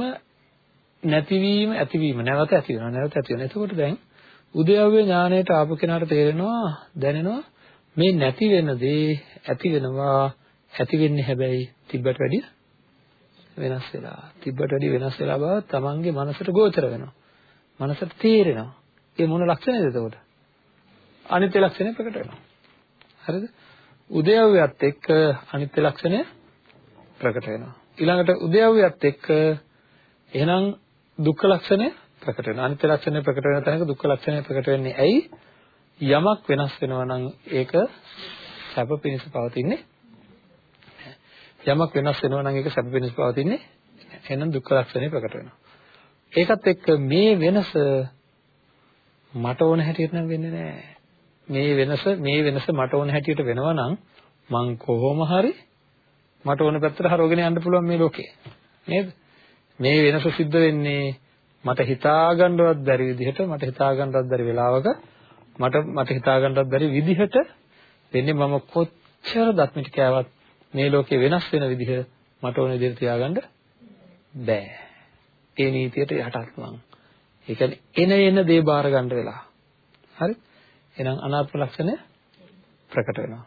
නැතිවීම ඇතිවීම නැවත ඇති වෙනවා නැවත ඇති වෙනවා. එතකොට දැන් උද්‍යව්‍ය ඥාණයට ආපු කෙනාට තේරෙනවා දැනෙනවා මේ නැති වෙන දේ ඇති වෙනවා ඇති වෙන්නේ හැබැයි තිබ්බට වැඩිය වෙනස් වෙලා තිබ්බට වැඩි වෙනස් වෙලා බව තමන්ගේ මනසට ගෝචර වෙනවා. මනසට තේරෙනවා. ඒ මොන ලක්ෂණයද එතකොට? අනිත්‍ය ලක්ෂණය ප්‍රකට වෙනවා. හරිද? උදයව්‍යත් එක්ක අනිත්‍ය ලක්ෂණය ප්‍රකට වෙනවා. ඊළඟට උදයව්‍යත් එක්ක එහෙනම් දුක්ඛ ලක්ෂණය ප්‍රකට වෙනවා. අනිත්‍ය ලක්ෂණය ප්‍රකට වෙන තැනක දුක්ඛ ලක්ෂණය ප්‍රකට වෙන්නේ ඇයි? යමක් වෙනස් වෙනවා නම් ඒක සැප පිණිස පවතින්නේ යමක් වෙනස් වෙනවා නම් ඒක සැප වෙනස් පවතින්නේ එහෙනම් දුක්ඛ ලක්ෂණය ප්‍රකට වෙනවා. ඒකත් එක්ක මේ වෙනස මට ඕන හැටියට නම් වෙන්නේ නැහැ. මේ වෙනස මේ වෙනස මට ඕන හැටියට වෙනවා නම් මං කොහොම හරි මට ඕන පැත්තට හරවගෙන යන්න පුළුවන් මේ ලෝකේ. නේද? මේ වෙනස සිද්ධ වෙන්නේ මට හිතා ගන්නවත් බැරි විදිහට මට හිතා ගන්නවත් බැරි වෙලාවක මට මට හිතා ගන්නවත් බැරි විදිහට වෙන්නේ මම කොච්චර දත්මිට කෑවත් මේ ලෝකේ වෙනස් වෙන විදිහ මට ඕන විදිහට තියාගන්න බෑ. ඒ නීතියට යටත් මං. ඒ කියන්නේ එන එන දේ බාර ගන්න වෙලා. හරි? එහෙනම් අනාත්ම ලක්ෂණය ප්‍රකට වෙනවා.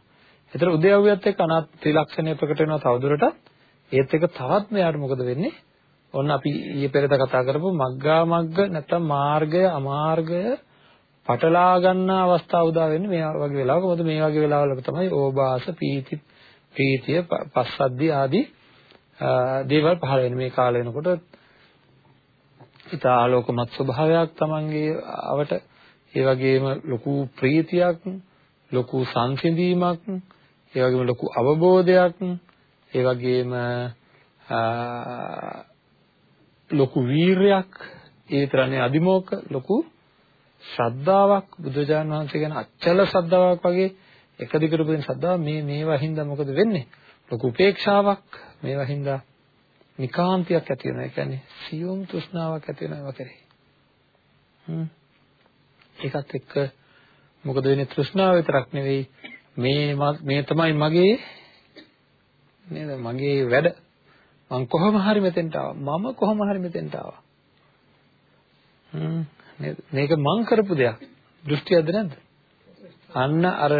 ඒතර උද්‍යව්‍යත් එක්ක අනාත්ම ත්‍රිලක්ෂණය ප්‍රකට වෙනවා තවදුරටත්. ඒත් එක්ක තවත් මෙයාට මොකද වෙන්නේ? ඔන්න අපි ඊයේ පෙරේද කතා කරපු මග්ගා මග්ග නැත්නම් මාර්ගය අමාර්ගය පටලා ගන්න අවස්ථාව උදා වෙන්නේ මේ වගේ වෙලාවක. මොකද මේ වගේ වෙලාවලක තමයි ඕබාස පීති ප්‍රීතිය පස්සද්ධි ආදී දේවල් පහළ වෙන මේ කාලය වෙනකොට ඉතා ආලෝකමත් ස්වභාවයක් Tamange අවට ඒ වගේම ලොකු ප්‍රීතියක් ලොකු සංසිඳීමක් ඒ වගේම ලොකු අවබෝධයක් ඒ වගේම ලොකු වීරයක් ඒ විතරනේ අදිමෝක ලොකු ශ්‍රද්ධාවක් බුදුජානක වහන්සේ ගැන අචල ශ්‍රද්ධාවක් වගේ එක දිගට පුදින ශ්‍රද්ධාව මේ මේවා හින්දා මොකද වෙන්නේ? ලොකු උපේක්ෂාවක් මේවා හින්දා නිකාන්තියක් ඇති වෙනවා. ඒ කියන්නේ සියුම් තෘෂ්ණාවක් ඇති වෙනවා ඒවා කෙරෙහි. හ්ම්. ඒකත් එක්ක මොකද වෙන්නේ තෘෂ්ණාව විතරක් නෙවෙයි මේ මේ තමයි මගේ නේද මගේ වැඩ මං කොහොම හරි මෙතෙන්ට ආවා. මම කොහොම හරි මෙතෙන්ට ආවා. හ්ම්. නේද මේක මං කරපු දෙයක්. දෘෂ්ටියක්ද නැද්ද? අන්න අර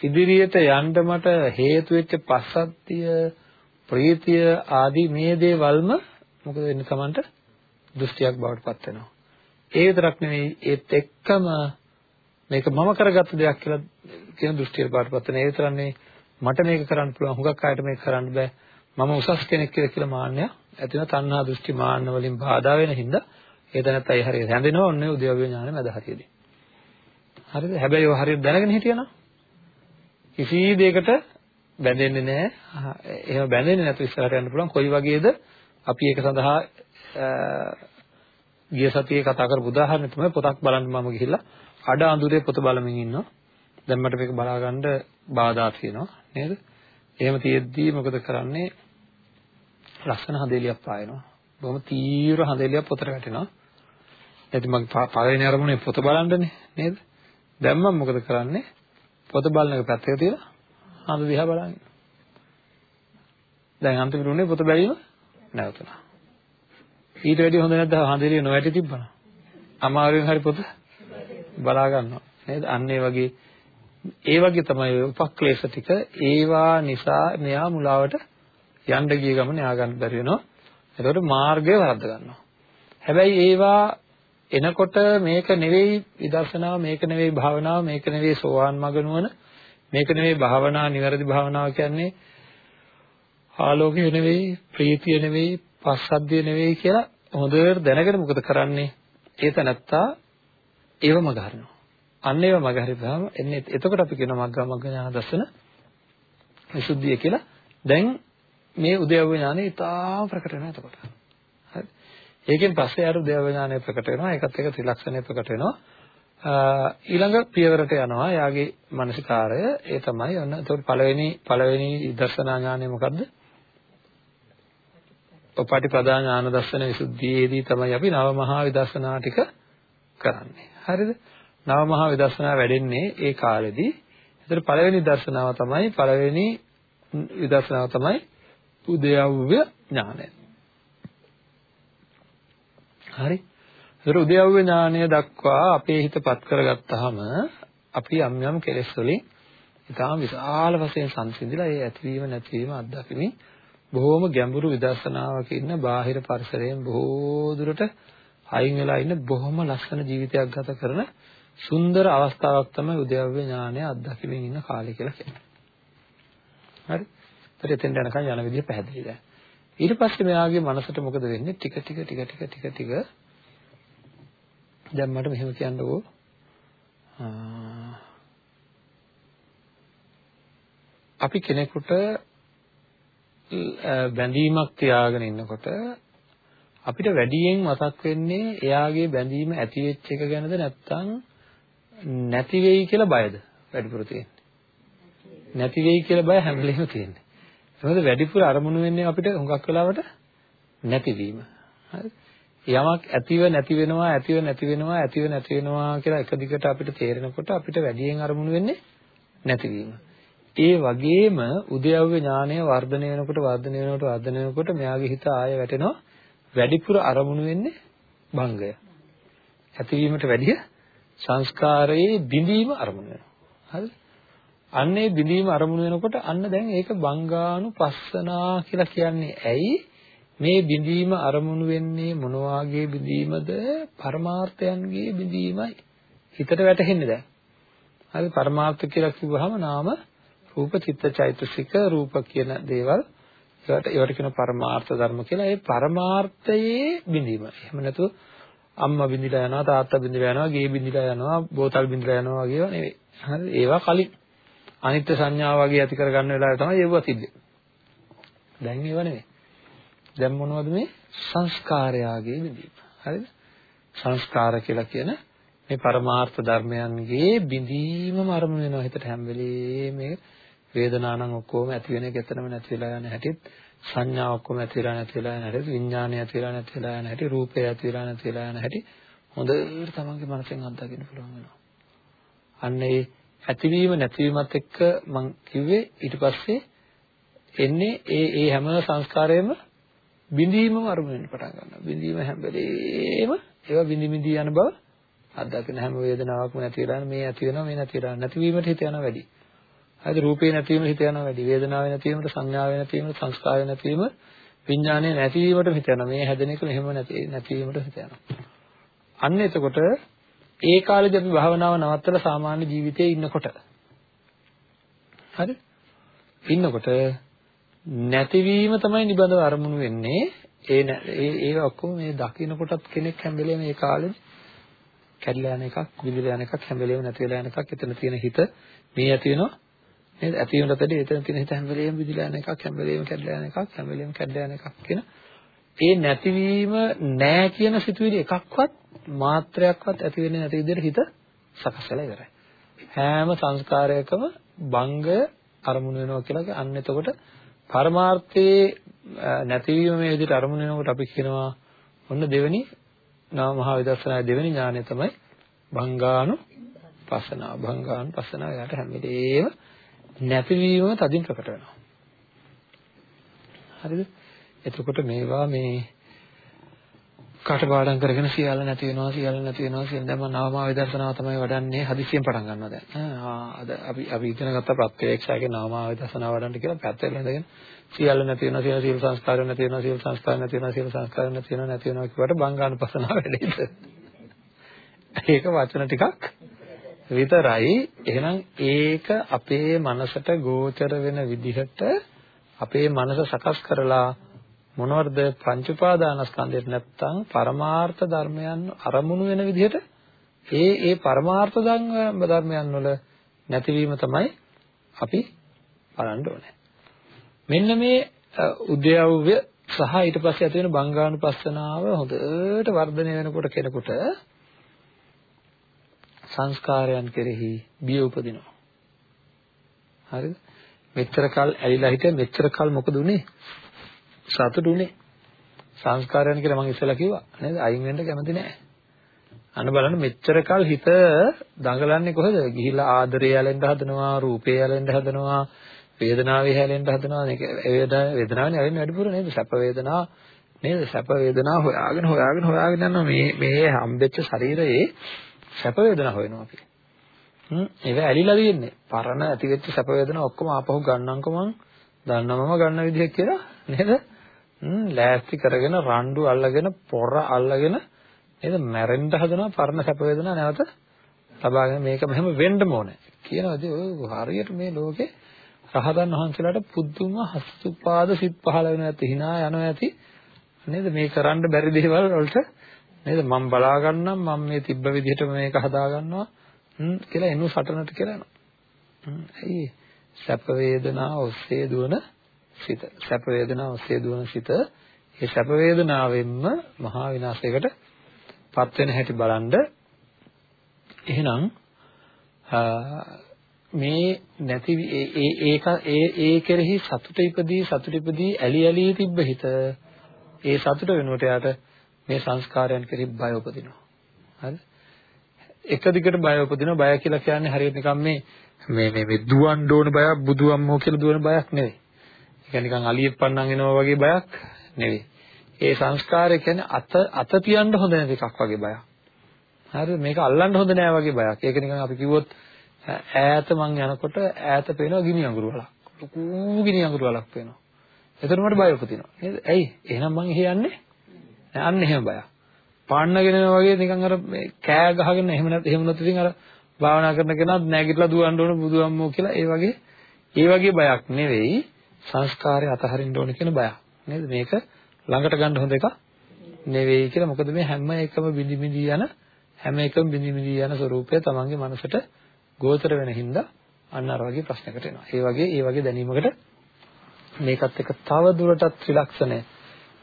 ඉදිරියට යන්න මට හේතු වෙච්ච පස්සද්ධිය ප්‍රීතිය ආදී මේ දේවල්ම මොකද වෙන්නේ Tamanට? දෘෂ්ටියක් බවට පත් වෙනවා. ඒ විතරක් නෙවෙයි ඒත් එක්කම මේක මම කරගත්ත දෙයක් කියලා කියන දෘෂ්ටියට බවට පත් වෙන ඒ විතරක් නෙවෙයි මට මේක කරන්න පුළුවන්. හුඟක් අයට මේක කරන්න බෑ. මම උසස් කෙනෙක් කියලා කියලා මාන්නය ඇති වෙන තණ්හා දෘෂ්ටි මාන්න වලින් බාධා වෙන හින්දා ඒ දැනත් අය හරියට හැඳෙනවා ඔන්නේ උද්‍යව්‍ය ඥානෙ මැද හරියදී. හරිද? හැබැයි ඔය හරියට දැනගෙන හිටියනම් කිසි දෙයකට බැඳෙන්නේ නැහැ. එහෙම බැඳෙන්නේ නැතුව ඉස්සරහට යන්න පුළුවන්. කොයි වගේද? අපි ඒක සඳහා ගිය සතියේ කතා කරපු උදාහරණය තමයි පොතක් බලන්න මම ගිහිල්ලා අඩ අඳුරේ පොත බලමින් ඉන්නවා. දැන් මට මේක බලා ගන්න බාධා තියෙනවා. නේද? එහෙම තියෙද්දි මොකද කරන්නේ? ලස්සන හඳේලියක් පායනවා. බොහොම තීව්‍ර හඳේලියක් පොතට වැටෙනවා. එතින් මගේ පළවෙනි අරමුණේ පොත බලන්නනේ නේද? දැන් මම මොකද කරන්නේ? පොත බලන එක පැත්තක තියලා හඳ දිහා බලන්නේ. දැන් අන්තිමට උනේ පොත බැලීම නැවතුණා. ඊට වැඩිය හොඳ නැද්ද හඳේලිය නොවැටි තිබ්බනම්? අමාරුවෙන් හරි පොත බලා ගන්නවා. නේද? අන්න ඒ වගේ ඒ වගේ තමයි උපක්ලේශ ටික ඒවා නිසා මෙයා මුලාවට යන්න ගිය ගමන යා ගන්න බැරි වෙනවා. එතකොට මාර්ගය වරද්ද ගන්නවා. හැබැයි ඒවා එනකොට මේක නෙවෙයි විදර්ශනාව මේක නෙවෙයි භාවනාව මේක නෙවෙයි සෝවාන් මඟ නුවණ මේක නෙවෙයි භාවනා නිවැරදි භාවනාව කියන්නේ ආලෝකය නෙවෙයි ප්‍රීතිය නෙවෙයි පස්සද්ධිය නෙවෙයි කියලා හොඳට දැනගෙන මොකද කරන්නේ ඒ තනත්තා ඒවම ගන්නවා අන්න ඒව මග හරිපුවාම එන්නේ එතකොට අපි කියනවා මග්ගා මග්ග ඥාන දර්ශන විසුද්ධිය කියලා. දැන් මේ උද්‍යව ඥානෙ ඉතාම ප්‍රකට වෙනවා එතකොට. හරි. ඒකෙන් පස්සේ අර උද්‍යව ඥානය ප්‍රකට වෙනවා. ඒකත් එක්ක ත්‍රිලක්ෂණය ප්‍රකට වෙනවා. ඊළඟ පියවරට යනවා. යාගේ මානසිකාරය ඒ තමයි ඔන්න එතකොට පළවෙනි පළවෙනි දර්ශනා ඥානය මොකද්ද? ඔපටිපදා ඥාන දර්ශන විසුද්ධියේදී තමයි අපි නව මහා විදර්ශනා ටික කරන්නේ. හරිද? නව මහා විදර්ශනා වැඩෙන්නේ ඒ කාලෙදී. ඒතර පළවෙනි දර්ශනාව තමයි පළවෙනි විදර්ශනාව තමයි උදයව්‍ය ඥානය. හරි. ඒතර උදයව්‍ය ඥානය දක්වා අපේ හිතපත් කරගත්තාම අපි යම් යම් කෙලෙස් වලින් ඉතාම විශාල වශයෙන් සංසිඳිලා ඒ ඇතිවීම නැතිවීම අත්දැකීමේ බොහොම ගැඹුරු විදර්ශනාවක ඉන්න බාහිර පරිසරයෙන් බොහෝ දුරට අයින් වෙලා ඉන්න බොහොම ලස්සන ජීවිතයක් ගත කරන සුන්දර අවස්ථාවක් තමයි උද්‍යව්‍ය ඥානය අත්දැකීමෙන් ඉන්න කාලය කියලා කියන්නේ. හරි? ඒත් එතෙන් යනකම් යන විදිය පැහැදිලි දැන්. ඊට පස්සේ මෙයාගේ මනසට මොකද වෙන්නේ? ටික ටික ටික ටික ටික ටික දැන් මට මෙහෙම කියන්නකෝ. අපි කෙනෙකුට බැඳීමක් තියාගෙන ඉන්නකොට අපිට වැඩියෙන් මතක් වෙන්නේ එයාගේ බැඳීම ඇති වෙච්ච එක ගැනද නැත්නම් නැති වෙයි කියලා බයද වැඩිපුර තියෙන්නේ. නැති වෙයි කියලා බය හැම වෙලෙම තියෙන්නේ. මොකද වැඩිපුර අරමුණු වෙන්නේ අපිට හුඟක් වෙලාවට නැතිවීම. හරි? යමක් ඇතිව නැති වෙනවා ඇතිව නැති වෙනවා ඇතිව නැති වෙනවා කියලා එක දිගට අපිට තේරෙනකොට අපිට වැඩියෙන් අරමුණු වෙන්නේ නැතිවීම. ඒ වගේම උද්‍යව්‍ය ඥානය වර්ධනය වෙනකොට වර්ධනය වෙනකොට වර්ධනය වෙනකොට මෙයාගේ හිත ආය වැටෙනවා වැඩිපුර අරමුණු වෙන්නේ භංගය. ඇතිවීමට වැඩිය සංස්කාරයේ බිඳීම අරමුණු වෙනවා. හරිද? අන්නේ බිඳීම අරමුණු වෙනකොට අන්න දැන් ඒක බංගානුපස්සනා කියලා කියන්නේ ඇයි? මේ බිඳීම අරමුණු වෙන්නේ මොන වාගේ බිඳීමද? පරමාර්ථයන්ගේ බිඳීමයි. හිතට වැටහෙන්නේ දැන්. හරි පරමාර්ථ කියලා කිව්වහම නාම රූප චිත්ත චෛතසික රූප කියන දේවල් ඒවට ඒවට කියන පරමාර්ථ ධර්ම කියලා. ඒ පරමාර්ථයේ බිඳීම. එහෙම නැතුව අම්මා බින්දිලා යනවා තාත්තා බින්දිලා යනවා ගේ බින්දිලා යනවා බෝතල් බින්දිලා යනවා වගේ ඒවා නෙවෙයි. හරි ඒවා කලින් අනිත්‍ය සංඥාව වගේ ඇති කරගන්න වෙලාවේ තමයි ඒවා තිබ්බේ. දැන් ඒවා නෙවෙයි. දැන් මොනවද මේ සංස්කාරයාගේ බිඳීම. හරිද? සංස්කාර කියලා කියන මේ පරමාර්ථ ධර්මයන්ගේ බිඳීමම අරමුණු වෙනවා හිතට හැම වෙලේම මේ වේදනා නම් ඔක්කොම ඇති වෙන එක එතනම නැති වෙලා යන හැටිත් සංඥා ඔක්කොම ඇතිලා නැතිලා යන හැටි විඥානය ඇතිලා නැතිලා යන හැටි රූපය ඇතිලා නැතිලා යන හැටි හොඳට තමන්ගේ මනසෙන් අත්දකින්න පුළුවන් වෙනවා. අන්න ඒ ඇතිවීම නැතිවීමත් එක්ක මම කිව්වේ ඊට පස්සේ එන්නේ ඒ ඒ හැම සංස්කාරයෙම බිඳීමම අරමුණ වෙන්න පටන් ගන්නවා. බිඳීම හැම වෙලේම ඒවා බිඳි බිඳි යන බව අත්දකින හැම වේදනාවක්ම නැති වෙලා මේ ඇති වෙනවා මේ නැති වෙනවා නැතිවීමට හිත යනවා වැඩි. හරිද රූපේ නැතිවීමට හිත යනවා වැඩි. වේදනාවේ නැතිවීමට සංඥාවේ නැතිවීමට සංස්කාරයේ නැතිවීම විඥානයේ නැතිවීමට හිත යනවා. මේ හැදෙන එක මෙහෙම නැති නැතිවීමට හිත යනවා. අන්න එතකොට ඒ කාලේදී අපි භාවනාව නවත්තලා සාමාන්‍ය ජීවිතයේ ඉන්නකොට. හරි? ඉන්නකොට නැතිවීම තමයි නිබඳව අරමුණු වෙන්නේ. ඒ ඒ ඒ ඔක්කොම මේ දකින්නකොටත් කෙනෙක් හැම වෙලේම මේ කාලේදී කැඩලා යන එකක් විදිලා යන එකක් හැම වෙලේම නැති වෙලා යන එකක් එතන තියෙන හිත මේ ඇති වෙනවා. නේද? ඇති වෙනට ඇදී එතන තියෙන හිත හැම වෙලේම විදිලා යන එකක් හැම වෙලේම කැඩලා යන එකක් හැම වෙලේම කැඩලා යන එකක් කියන ඒ නැතිවීම නෑ කියන සිතුවිලි එකක්වත් මාත්‍රයක්වත් ඇති වෙන්නේ නැති විදිහට හිත සකස් වෙලා ඉවරයි. හැම සංස්කාරයකම භංගය අරමුණු වෙනවා කියලා අන්න එතකොට පරමාර්ථයේ නැතිවීම මේ විදිහට අරමුණු වෙනකොට අපි කියනවා ඔන්න දෙවෙනි නාම මහා විදර්ශනායේ දෙවෙනි ඥානය තමයි භංගාණු පස්සනාව. භංගාණු පස්සනාව යාට හැම වෙලේම නැතිවීම තදින් ප්‍රකට වෙනවා. හරිද? එතකොට මේවා මේ කටපාඩම් කරගෙන සියල්ල නැති වෙනවා සියල්ල නැති වෙනවා සියල්ල දැන් මම නාම විදර්ශනාව තමයි වඩන්නේ හදිසියෙන් පටන් ගන්නවා දැන්. ආ අද අපි අපි ඉගෙන ගත්ත ප්‍රත්‍යක්ෂයගේ නාම විදර්ශනාව වඩන්න කියලා පැත්තට ඉඳගෙන සියල්ල නැති වෙනවා සියල්ල සියලු සංස්කාර නැති වෙනවා සියලු සංස්කාර නැති වෙනවා සියලු සංස්කාර නැති වෙනවා නැති වෙනවා කියවට බංගානුපසනාව වැඩේද ඒක වචන ටිකක් විතරයි. එහෙනම් ඒක අපේ මනසට ගෝචර වෙන විදිහට අපේ මනස සකස් කරලා මොනවද පංච උපාදානස්කන්ධයට නැත්තම් පරමාර්ථ ධර්මයන් අරමුණු වෙන විදිහට ඒ ඒ පරමාර්ථ ධර්මයන් වල නැතිවීම තමයි අපි බලන්න ඕනේ. මෙන්න මේ උද්‍යව්‍ය සහ ඊට පස්සේ ඇති වෙන බංගානුපස්සනාව හොඳට වර්ධනය වෙනකොට කෙනෙකුට සංස්කාරයන් කෙරෙහි බිය උපදිනවා. හරිද? මෙච්චර කල් ඇලිලා හිටිය මෙච්චර කල් මොකද උනේ? සතුටුුනේ. සංස්කාරයන් කියලා මම ඉස්සෙල්ලා කිව්වා නේද? අයින් වෙන්න කැමති නෑ. අන්න බලන්න මෙච්චර කල් හිත දඟලන්නේ කොහෙද? ගිහිලා ආදරේ යැලෙන්න හදනවා, රූපේ යැලෙන්න හදනවා, වේදනාවේ හැලෙන්න හදනවා. මේක වේදනාවනේ ඇවෙන්නේ වැඩිපුර නේද? සැප වේදනා නේද? සැප වේදනා හොයාගෙන හොයාගෙන හොයාගෙන යනවා මේ මේ හම්බෙච්ච ශරීරයේ සැප වේදනා හොයනවා අපි. හ්ම් ඒක ඇලිලා තියෙන්නේ. පරණ ඇතිවෙච්ච සැප වේදනා ඔක්කොම ආපහු ගන්නම්කම දන්නමම ගන්න විදිහ කියලා නේද? ලෑස්ති කරගෙන රණ්ඩු අල්ලගෙන පොර අල්ලගෙන නේද? මැරෙන්න හදනවා පරණ සැප වේදනා නැවත ලබාගෙන මේක මෙහෙම වෙන්න ඕනේ. කියනවාද ඔය හරියට මේ ලෝකේ රහතන් වහන්සේලාට පුදුම හස්තුපාද සිත් පහළ වෙනවා ඇති hina යනවා ඇති. නේද? මේ කරන්න බැරි දේවල් වලට නේද? මම බලා ගන්නම් මම මේ තිබ්බ විදිහට මේක හදා ගන්නවා. කියලා එනු සටනට කියලා යනවා ඇයි? සැප වේදනා ඔස්සේ දුවන සිත. සැප වේදනා ඔස්සේ දුවන සිත. ඒ සැප වේදනාවෙන්ම මහා විනාශයකට පත් වෙන හැටි බලනද එහෙනම් මේ නැති ඒ ඒක ඒ ඒ කෙරෙහි සතුට ඉපදී සතුට ඉපදී ඇලි ඇලි තිබ්බ හිත ඒ සතුට වෙනුවට යාට මේ සංස්කාරයන් කෙරෙහි බය උපදිනවා. හරි? එක දිගට බය උපදිනවා. බය කියලා කියන්නේ හරියට නිකන් මේ මේ මේ මේ දුවන්න ඕන බයක් බුදු අම්මෝ කියලා දුවන බයක් නෙවෙයි. ඒක නිකන් අලියෙක් පන්නන් එනවා වගේ බයක් නෙවෙයි. ඒ සංස්කාරය කියන්නේ අත අත තියන්න හොඳ නැති එකක් වගේ බයක්. හරිද? මේක අල්ලන්න හොඳ නෑ වගේ බයක්. ඒක නිකන් අපි කිව්වොත් ඈත මං යනකොට ඈත පේනවා ගිනි අඟුරු වලක්. ලොකු ගිනි අඟුරු වලක් පේනවා. එතකොට මට බය උපදිනවා. නේද? ඇයි? එහෙනම් මං එහෙ යන්නේ? අන්න එහෙම බයක්. පාන්නගෙන වගේ නිකන් අර කෑ ගහගෙන එහෙම නැත්නම් එහෙම නැත්නම් ඉතින් අර භාවනා කරන කෙනා නැගිටලා දුවන්න ඕන බුදුහම්මෝ කියලා ඒ වගේ ඒ වගේ බයක් නෙවෙයි සංස්කාරය අතහරින්න ඕන කියන බය. නේද? මේක ළඟට ගන්න හොඳ එකක් නෙවෙයි කියලා. මොකද මේ හැම එකම බිඳි බිඳි යන හැම එකම බිඳි බිඳි යන ස්වરૂපය තමන්ගේ මනසට ගෝචර වෙන හින්දා අන්න අර වගේ ප්‍රශ්නකට එනවා. ඒ වගේ ඒ වගේ දැනීමකට මේකත් එක්ක තව දුරටත් ත්‍රිලක්ෂණය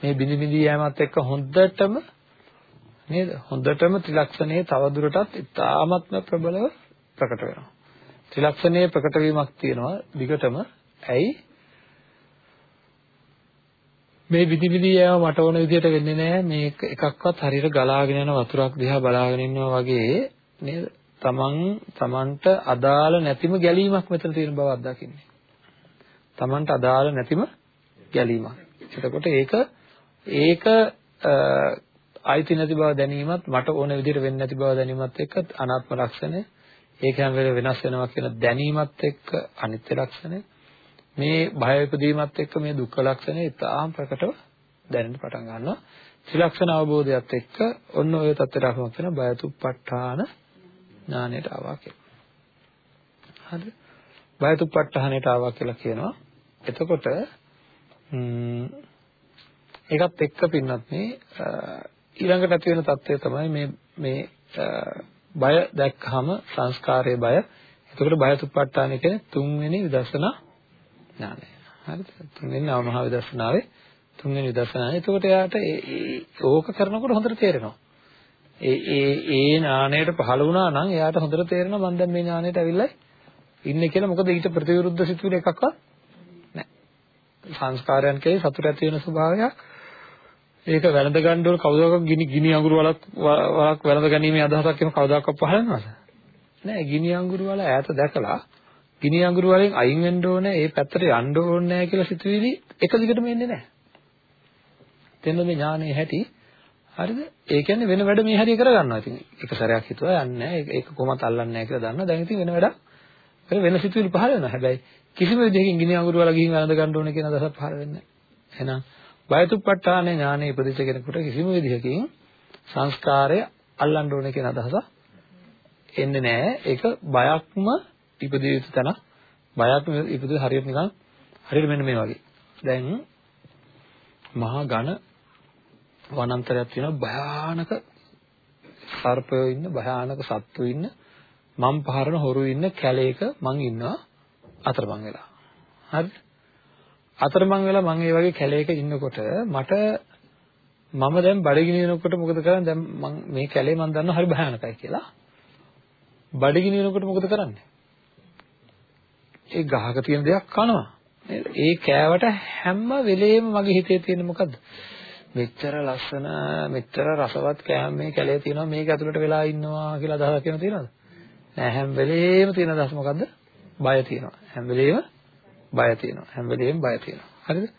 මේ බිඳි බිඳි යෑමත් එක්ක හොඳටම නේද? හොඳටම ත්‍රිලක්ෂණයේ තව දුරටත් ඉතාමත්ම ප්‍රබලව ප්‍රකට වෙනවා. ත්‍රිලක්ෂණයේ ප්‍රකට වීමක් තියෙනවා දිගටම. ඇයි? මේ විදි විදි යෑම මට ඕන විදිහට වෙන්නේ නැහැ. මේක එකක්වත් හරියට ගලාගෙන යන වතුරක් දිහා බලාගෙන ඉන්නවා වගේ නේද? තමන් තමන්ට අදාළ නැතිම ගැලීමක් මෙතන තියෙන බව අත්දකින්නේ. තමන්ට අදාළ නැතිම ගැලීමක්. එතකොට ඒක ඒක අයිති නැති බව දැනීමත් මට ඕන විදිහට වෙන්නේ නැති බව දැනීමත් එක්ක අනාත්ම ලක්ෂණය ඒක හැම වෙලේ වෙනස් වෙනවා කියන දැනීමත් එක්ක අනිත්‍ය ලක්ෂණය. මේ භය උපදීමත් එක්ක මේ දුක්ඛ ලක්ෂණය ඉතාම ප්‍රකටව දැනෙන්න පටන් ගන්නවා ත්‍රිලක්ෂණ අවබෝධයත් එක්ක ඔන්න ඔය තත්ත්වයට අපම කියන බයතුප්පඨාන ඥානයට ආවා කියලා. හරි. බයතුප්පඨානයට ආවා කියලා කියනවා. එතකොට ඒකත් එක්ක පින්නත් මේ ඊළඟට ඇති වෙන தත්ත්වය තමයි මේ මේ බය දැක්කහම සංස්කාරයේ බය. එතකොට බයතුප්පඨාන කියන්නේ තුන්වෙනි විදර්ශනා ඥානය. හරිද? තුන්වෙනි නවමහා විදර්ශනාවේ තුන්වෙනි විදර්ශනාවේ. එතකොට එයාට ඕක කරනකොට හොඳට තේරෙනවා. ඒ ඒ ඒ ඥාණයට පහළ වුණා නම් එයාට හොඳට තේරෙනවා මම දැන් මේ ඥාණයට ඇවිල්ලා ඉන්නේ කියලා. මොකද ඊට ප්‍රතිවිරුද්ධ සිතුවිලි එකක්වත් නැහැ. සංස්කාරයන් කෙරේ සතුට ඇති වෙන ස්වභාවයක් ඒක වැළඳ ගන්න ඕන කවදාකවත් ගිනි ගිනි අඟුරු වලක් වලක් වැළඳ ගැනීමේ අදහසක් එහෙම කවදාකවත් පහළ වෙනවද? නෑ ගිනි අඟුරු වල ඈත දැකලා ගිනි අඟුරු වලින් අයින් වෙන්න ඕනේ ඒ පැත්තට යන්න ඕනේ නැහැ කියලා සිතුවිලි එක දිගටම එන්නේ නැහැ. තෙන්න මේ ඥානයේ හැටි හරිද? ඒ කියන්නේ වෙන වැඩ මේ හරිය කරගන්නවා. ඉතින් එක සැරයක් හිතුවා යන්නේ නැහැ. ඒක කොහොමත් අල්ලන්නේ නැහැ කියලා දන්නා. දැන් ඉතින් වෙන වැඩක් වෙන සිතුවිලි පහළ වෙනවා. හැබැයි කිසිම විදිහකින් ගිනි අඟුරු වල ගිහින් වැළඳ ගන්න ඕනේ කියන අදහසක් පහළ වෙන්නේ නැහැ. එහෙනම් බයතුප්පඨාන ඥානෙ ඉපදිච්ච කෙනෙකුට කිසිම විදිහකින් සංස්කාරය අල්ලන්න ඕනේ කියන අදහස එන්නේ නැහැ. ඒක බයක්ම ඉපදිය යුතු තැන. බයක්ම ඉපදිය හරියට නිකන් හරියට මෙන්න මේ වගේ. දැන් මහා ඝන වනාන්තරයක් තියෙනවා භයානක සර්පයෝ ඉන්න භයානක සත්තු ඉන්න මම් පහරන හොරු ඉන්න කැලේක මං ඉන්නවා අතරමං වෙලා. හරිද? අතරමං වෙලා මම ඒ වගේ කැලේක ඉන්නකොට මට මම දැන් බඩගිනි වෙනකොට මොකද කරන්නේ දැන් මම මේ කැලේ මම දන්නවා හරි භයානකයි කියලා බඩගිනි වෙනකොට මොකද කරන්නේ ඒ ගහක තියෙන දෙයක් කනවා ඒ කෑවට හැම වෙලේම මගේ හිතේ තියෙන්නේ මොකද්ද මෙච්චර ලස්සන මෙච්චර රසවත් කෑම මේ කැලේ තියෙනවා මේක ඇතුළට වෙලා ඉන්නවා කියලා අදහසක් වෙන තියෙනවද නෑ හැම වෙලේම තියෙන අදහස මොකද්ද බය තියෙනවා හැම වෙලේම බය තියෙනවා. හැම වෙලෙම බය තියෙනවා. හරිද?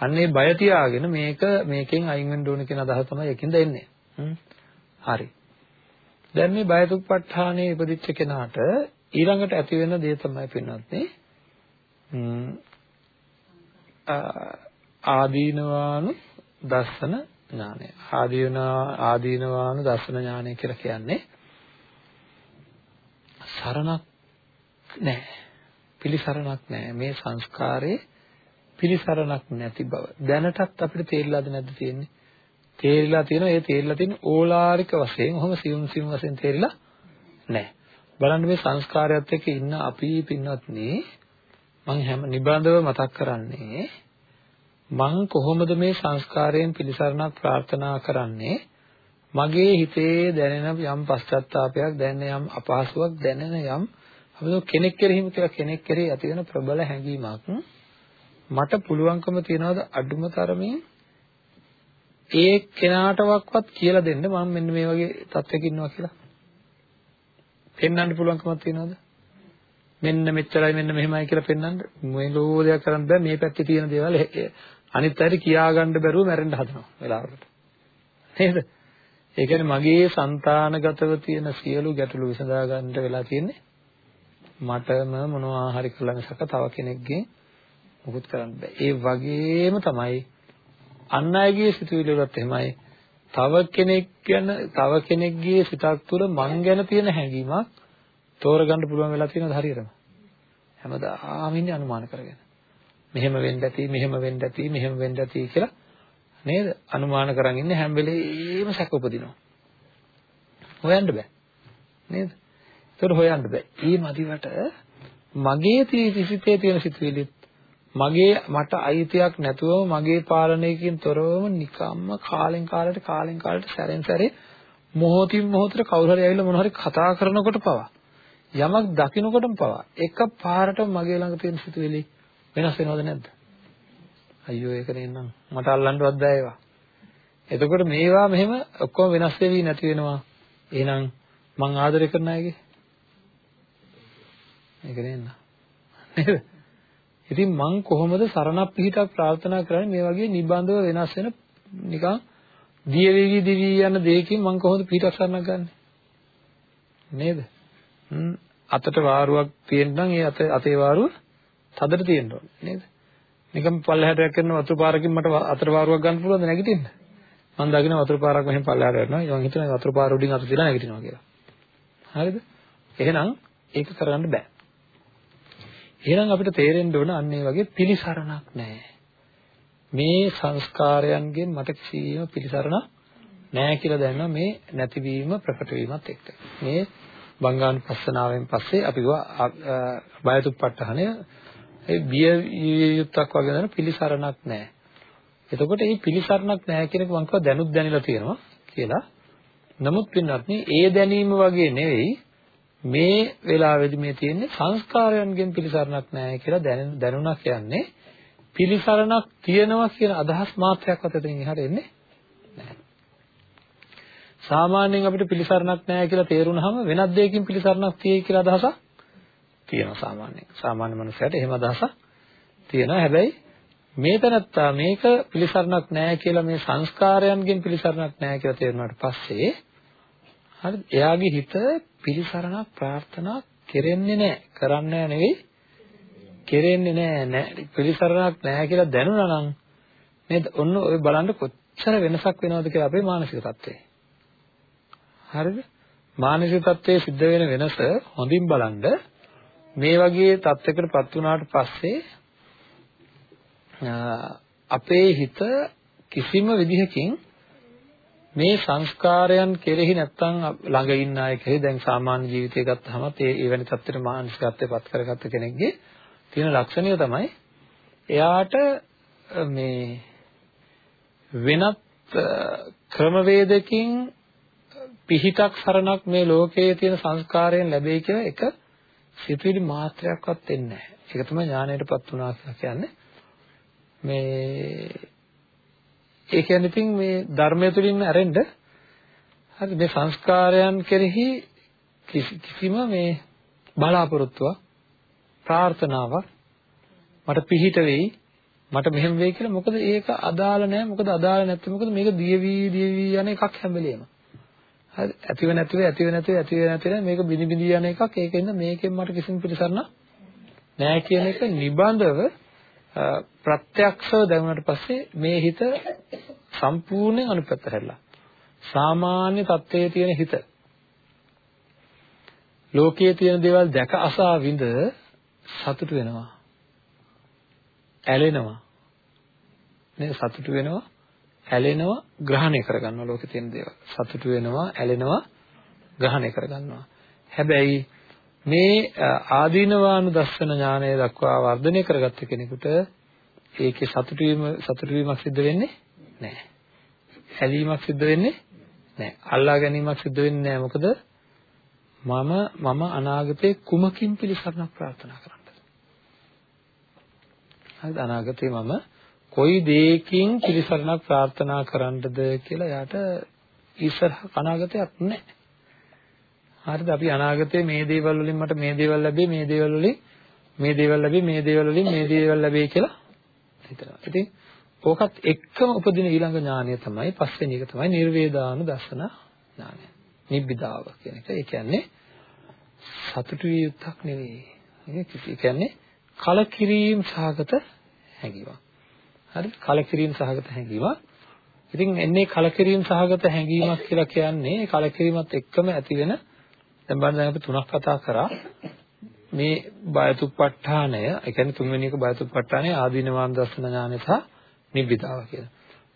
අන්නේ බය තියාගෙන මේක මේකෙන් අයින් වෙන්න ඕන කියන අදහස තමයි එකින්ද එන්නේ. හරි. දැන් මේ බයතුප්පඨානයේ ඉපදිච්ච කෙනාට ඊළඟට ඇති වෙන දේ තමයි පින්වත්නි ආදීනවානු දස්සන ඥානය. ආදීනවා ආදීනවානු දස්සන ඥානය කියලා කියන්නේ සරණක් නැහැ. පිළිසරණක් නැහැ. මේ සංස්කාරයේ පිළිසරණක් නැති බව. දැනටත් අපිට තේරිලාද නැද්ද තියෙන්නේ? තේරිලා තියෙනවා. ඒ තේරිලා තියෙන ඕලාරික වශයෙන්, ඔහොම සියුම් සියුම් වශයෙන් තේරිලා නැහැ. බලන්න මේ සංස්කාරයත් එක්ක ඉන්න අපි පින්වත්නි මම හැම නිබඳව මතක් කරන්නේ මං කොහොමද මේ සංස්කාරයෙන් පිළිසරණක් ප්‍රාර්ථනා කරන්නේ? මගේ හිතේ දැනෙන යම් පශ්චාත්තාවපයක් දැනෙන යම් අපහසුාවක් දැනෙන යම් අපි කෙනෙක් කෙරෙහිම කියලා කෙනෙක් කෙරෙහි ඇති වෙන ප්‍රබල හැඟීමක් මට පුළුවන්කම තියනවාද අඩුම තරමේ? ඒ කෙනාටවත් කියලා දෙන්න මම මෙන්න මේ වගේ තත්ත්වයක ඉන්නවා කියලා. පෙන්වන්න පුළුවන්කමක් තියනවද? මෙන්න මෙච්චරයි මෙන්න මෙහෙමයි කියලා පෙන්වන්න මේ ලෝදයක් කරන්න බෑ මේ පැත්තේ තියෙන දේවල් අනිත් අයට කියා ගන්න බැරුව මැරෙන්න හදනවා වෙලාවකට. නේද? ඒ කියන්නේ මගේ సంతානගතව තියෙන සියලු ගැටලු විසඳා ගන්න වෙලා තියෙන්නේ මටම මොනවා හරි කළා මිසක තව කෙනෙක්ගේ මුකුත් කරන්න බෑ. ඒ වගේම තමයි අන් අයගේ සිතුවිලි වලත් එහෙමයි තව කෙනෙක් ගැන තව කෙනෙක්ගේ සිතක් තුළ මං ගැන තියෙන හැඟීමක් තෝරගන්න පුළුවන් වෙලා තියෙනවද හරියටම? හැමදාම ඉන්නේ අනුමාන කරගෙන. මෙහෙම වෙන්න ඇති, මෙහෙම වෙන්න ඇති, මෙහෙම වෙන්න ඇති කියලා නේද? අනුමාන කරන් ඉන්නේ හැම වෙලේම සැක උපදිනවා. හොයන්න බෑ. නේද? ඒකට හොයන්න බෑ. ඒ මදිවට මගේ සිතේ තියෙන සිතුවිලිත් මගේ මට අයිතියක් නැතුවම මගේ පාලනයකින් තොරවම නිකම්ම කාලෙන් කාලට කාලෙන් කාලට සැරෙන් සැරේ මොහොතින් මොහොතට කවුරු හරි ඇවිල්ලා මොනවා හරි කතා කරනකොට පවා යමක් දකින්නකොටම පවා එක පාරටම මගේ ළඟ තියෙන සිතුවිලි වෙනස් වෙනවද නැද්ද? අයියෝ ඒක නෙන්නම්. මට අල්ලන්නවත් බෑ ඒවා. එතකොට මේවා මෙහෙම ඔක්කොම වෙනස් වෙවි නැති වෙනවා. එහෙනම් මං ආදරය කරන අයගේ ඒක නේද? නේද? ඉතින් මං කොහොමද සරණක් පිහිටක් ප්‍රාර්ථනා කරන්නේ මේ වගේ නිබඳව වෙනස් වෙන නිකන් දිය වේවි දිවි යන දෙයකින් මං කොහොමද පිහිටක් සරණක් ගන්නෙ? නේද? අතට වාරුවක් තියෙන්න නම් ඒ අත අතේ වාරුව තදට තියෙන්න ඕනේ නේද? නිකන් පල්ලෙහාට කරන වතුර පාරකින් මට අතට වාරුවක් ගන්න පුළුවන්ද නැගිටින්න? මම දකින වතුර පාරක් මෙහෙම පල්ලෙහාට යනවා. මම හිතනවා වතුර පාර උඩින් අත තියලා නැගිටිනවා කියලා. හරිද? එහෙනම් ඒක කරන්න බෑ. එහෙනම් අපිට තේරෙන්න ඕන අන්න ඒ වගේ පිළිසරණක් නැහැ. මේ සංස්කාරයන්ගෙන් මට කිසිම පිළිසරණක් නැහැ කියලා දැනනවා මේ නැතිවීම ප්‍රකට වීමත් එක්ක. මේ බංගානුපස්සනාවෙන් පස්සේ අපි බයතුප්පට්ඨහනය ඒ බිය යුක්තක් වගේ දන පිළිසරණක් නැහැ. එතකොට මේ පිළිසරණක් නැහැ කියන එක මම කියවා දැනුත් දැනিলা තියෙනවා කියලා. නමුත් පින්වත්නි ඒ දැනීම වගේ නෙවෙයි මේ වෙලාවේදී මේ තියෙන්නේ සංස්කාරයන්ගෙන් පිළිසරණක් නැහැ කියලා දැනුණා කියන්නේ පිළිසරණක් තියෙනවා කියන අදහස් මාත්‍රයක්වත් එතනින් එහාට එන්නේ නැහැ. සාමාන්‍යයෙන් අපිට පිළිසරණක් නැහැ කියලා තේරුනහම වෙනත් දෙයකින් පිළිසරණක් තියෙයි කියලා අදහසක් තියෙනවා සාමාන්‍යයෙන්. සාමාන්‍ය මනුස්සයට එහෙම අදහසක් තියෙනවා. හැබැයි මේ තනත්තා මේක පිළිසරණක් නැහැ කියලා මේ සංස්කාරයන්ගෙන් පිළිසරණක් නැහැ කියලා තේරුණාට පස්සේ හරි එයාගේ හිත පිළිසරණක් ප්‍රාර්ථනා කෙරෙන්නේ නැහැ. කරන්නේ නෙවෙයි කෙරෙන්නේ නැහැ. පිළිසරණක් නැහැ කියලා දැනුණා නම් නේද? ඔන්න ඔය බලන්න කොච්චර වෙනසක් වෙනවද කියලා අපේ මානසික තත්ත්වේ. හරිද? මානසික තත්ත්වයේ සිද්ධ වෙන වෙනස හොඳින් බලන්න මේ වගේ තත්යකටපත් වුණාට පස්සේ අපේ හිත කිසිම විදිහකින් මේ සංස්කාරයන් කෙරෙහි නැත්තම් ළඟ ඉන්න අය කෙරෙහි දැන් සාමාන්‍ය ජීවිතය ගත්තහම ඒ එවැනි තත්ත්වයට මානසිකත්වයටපත් කරගත්ත කෙනෙක්ගේ තියෙන ලක්ෂණය තමයි එයාට මේ වෙනත් ක්‍රමවේදකින් පිහිටක් සරණක් මේ ලෝකයේ තියෙන සංස්කාරයෙන් ලැබෙයි කියලා එක සිතුවිලි මාත්‍රයක්වත් එන්නේ නැහැ. ඒක තමයි ඥාණයටපත් වුණා කියලා කියන්නේ. මේ ඒ කියන්නේ ඉතින් මේ ධර්මය තුලින් ඇරෙන්න හරි මේ සංස්කාරයන් කෙරෙහි කිසිම මේ බලාපොරොත්තුවක් ප්‍රාර්ථනාවක් මට පිහිට වෙයි මට මෙහෙම වෙයි කියලා මොකද ඒක අදාළ නැහැ මොකද අදාළ නැත්නම් මොකද මේක දියවි දියවි යන එකක් හැම වෙලේම. හරි ඇතිව නැතිව ඇතිව නැතිව ඇතිව නැතිව මේක බිනි බිනි යන එකක් ඒකෙන්ද මේකෙන් මට කිසිම පිළිසරණක් නැහැ කියන එක නිබඳව ප්‍රත්‍යක්ෂව දැනුණාට පස්සේ මේ හිත සම්පූර්ණයෙන් අනුපැත්ත හැරලා සාමාන්‍ය තත්ත්වයේ තියෙන හිත ලෝකයේ තියෙන දේවල් දැක අසා විඳ සතුට වෙනවා ඇලෙනවා. නේද? සතුට වෙනවා ඇලෙනවා ග්‍රහණය කරගන්නවා ලෝකේ තියෙන දේවල්. සතුට වෙනවා ඇලෙනවා ග්‍රහණය කරගන්නවා. හැබැයි මේ ආදීනවානු දස්සන ඥානය දක්වා වර්ධනය කරගත්ත කෙනෙකුට ඒකේ සතුටු වීම සතුටු වීමක් සිද්ධ වෙන්නේ නැහැ. ඇලීමක් සිද්ධ වෙන්නේ නැහැ. අල්ලා ගැනීමක් සිද්ධ වෙන්නේ නැහැ. මොකද මම මම අනාගතේ කුමකින් පිළිසරණක් ප්‍රාර්ථනා කරන්නද? හරිද අනාගතේ මම කොයි දෙයකින් පිළිසරණක් ප්‍රාර්ථනා කරන්නද කියලා යාට ඉස්සරහ අනාගතයක් නැහැ. හරිද අපි අනාගතේ මේ දේවල් වලින් මට මේ දේවල් ලැබෙයි මේ දේවල් වලින් මේ දේවල් ලැබෙයි මේ දේවල් වලින් මේ දේවල් ලැබෙයි කියලා හිතනවා. ඉතින් ඕකත් එක්කම උපදින ඊළඟ ඥානය තමයි පස්වෙනි එක තමයි නිර්වේදාන දර්ශන ඥානය. නිබ්බිදාව කියන එක. ඒ කියන්නේ සතුටු විය යුත්තක් නෙවෙයි. ඒක කියන්නේ කලකිරීම සහගත හැඟීමක්. හරි? කලකිරීම සහගත හැඟීමක්. ඉතින් එන්නේ කලකිරීම සහගත හැඟීමක් කියලා කියන්නේ කලකිරීමත් එක්කම ඇති වෙන දැන් බලන්න දැන් අපි තුනක් කතා කරා මේ බයතුප්පඨානය ඒ කියන්නේ තුන්වෙනි එක බයතුප්පඨානය ආදීනවාන් දර්ශන ඥානය සහ නිබ්බිදාව කියලා.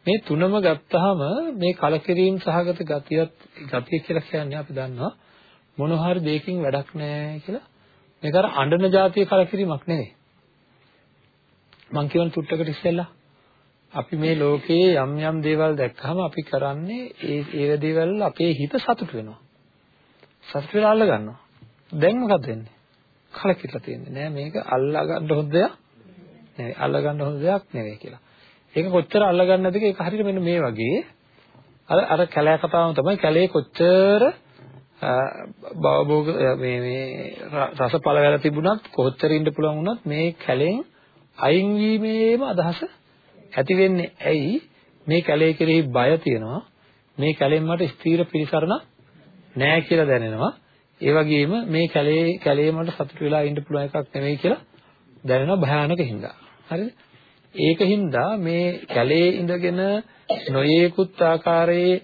මේ තුනම ගත්තාම මේ කලකිරීම සහගත ගතියත් ගතිය කියලා කියන්නේ අපි දන්නවා මොන හරි දෙයකින් වැඩක් නැහැ කියලා. මේක අර අඬන જાතිය කලකිරීමක් නෙවෙයි. මං කියන තුට්ටකට ඉස්සෙල්ලා අපි මේ ලෝකයේ යම් යම් දේවල් දැක්කම අපි කරන්නේ ඒ ඒ දේවල් අපේ හිත සතුට වෙනවා. සතුට වෙලා අල්ල ගන්නවා. දැන් මොකද වෙන්නේ? කලකිරලා තියෙන්නේ නෑ මේක අල්ලා ගන්න හොඳ දෙයක් නෙවෙයි. අල්ලා ගන්න හොඳ දෙයක් නෙවෙයි කියලා. ඒක කොච්චර අල්ලගන්නේ නැතික ඒක හරියට මෙන්න මේ වගේ අර අර කැලෑ කතාවම තමයි කැලේ කොච්චර භවභෝග මේ මේ රස පළ වෙලා තිබුණත් කොච්චර ඉන්න පුළුවන් වුණත් මේ කැලෙන් අයින් වීමේම අදහස ඇති වෙන්නේ ඇයි මේ කැලේ කෙරෙහි බය තියෙනවා මේ කැලෙන් මට ස්ථීර පිළිසරණ නෑ කියලා දැනෙනවා ඒ වගේම මේ කැලේ කැලේ මට සතුට වෙලා ඉන්න පුළුවන් එකක් නෙවෙයි කියලා දැනෙනවා භයානක හින්දා හරිද ඒකින්ද මේ කැලේ ඉඳගෙන නොයේකුත් ආකාරයේ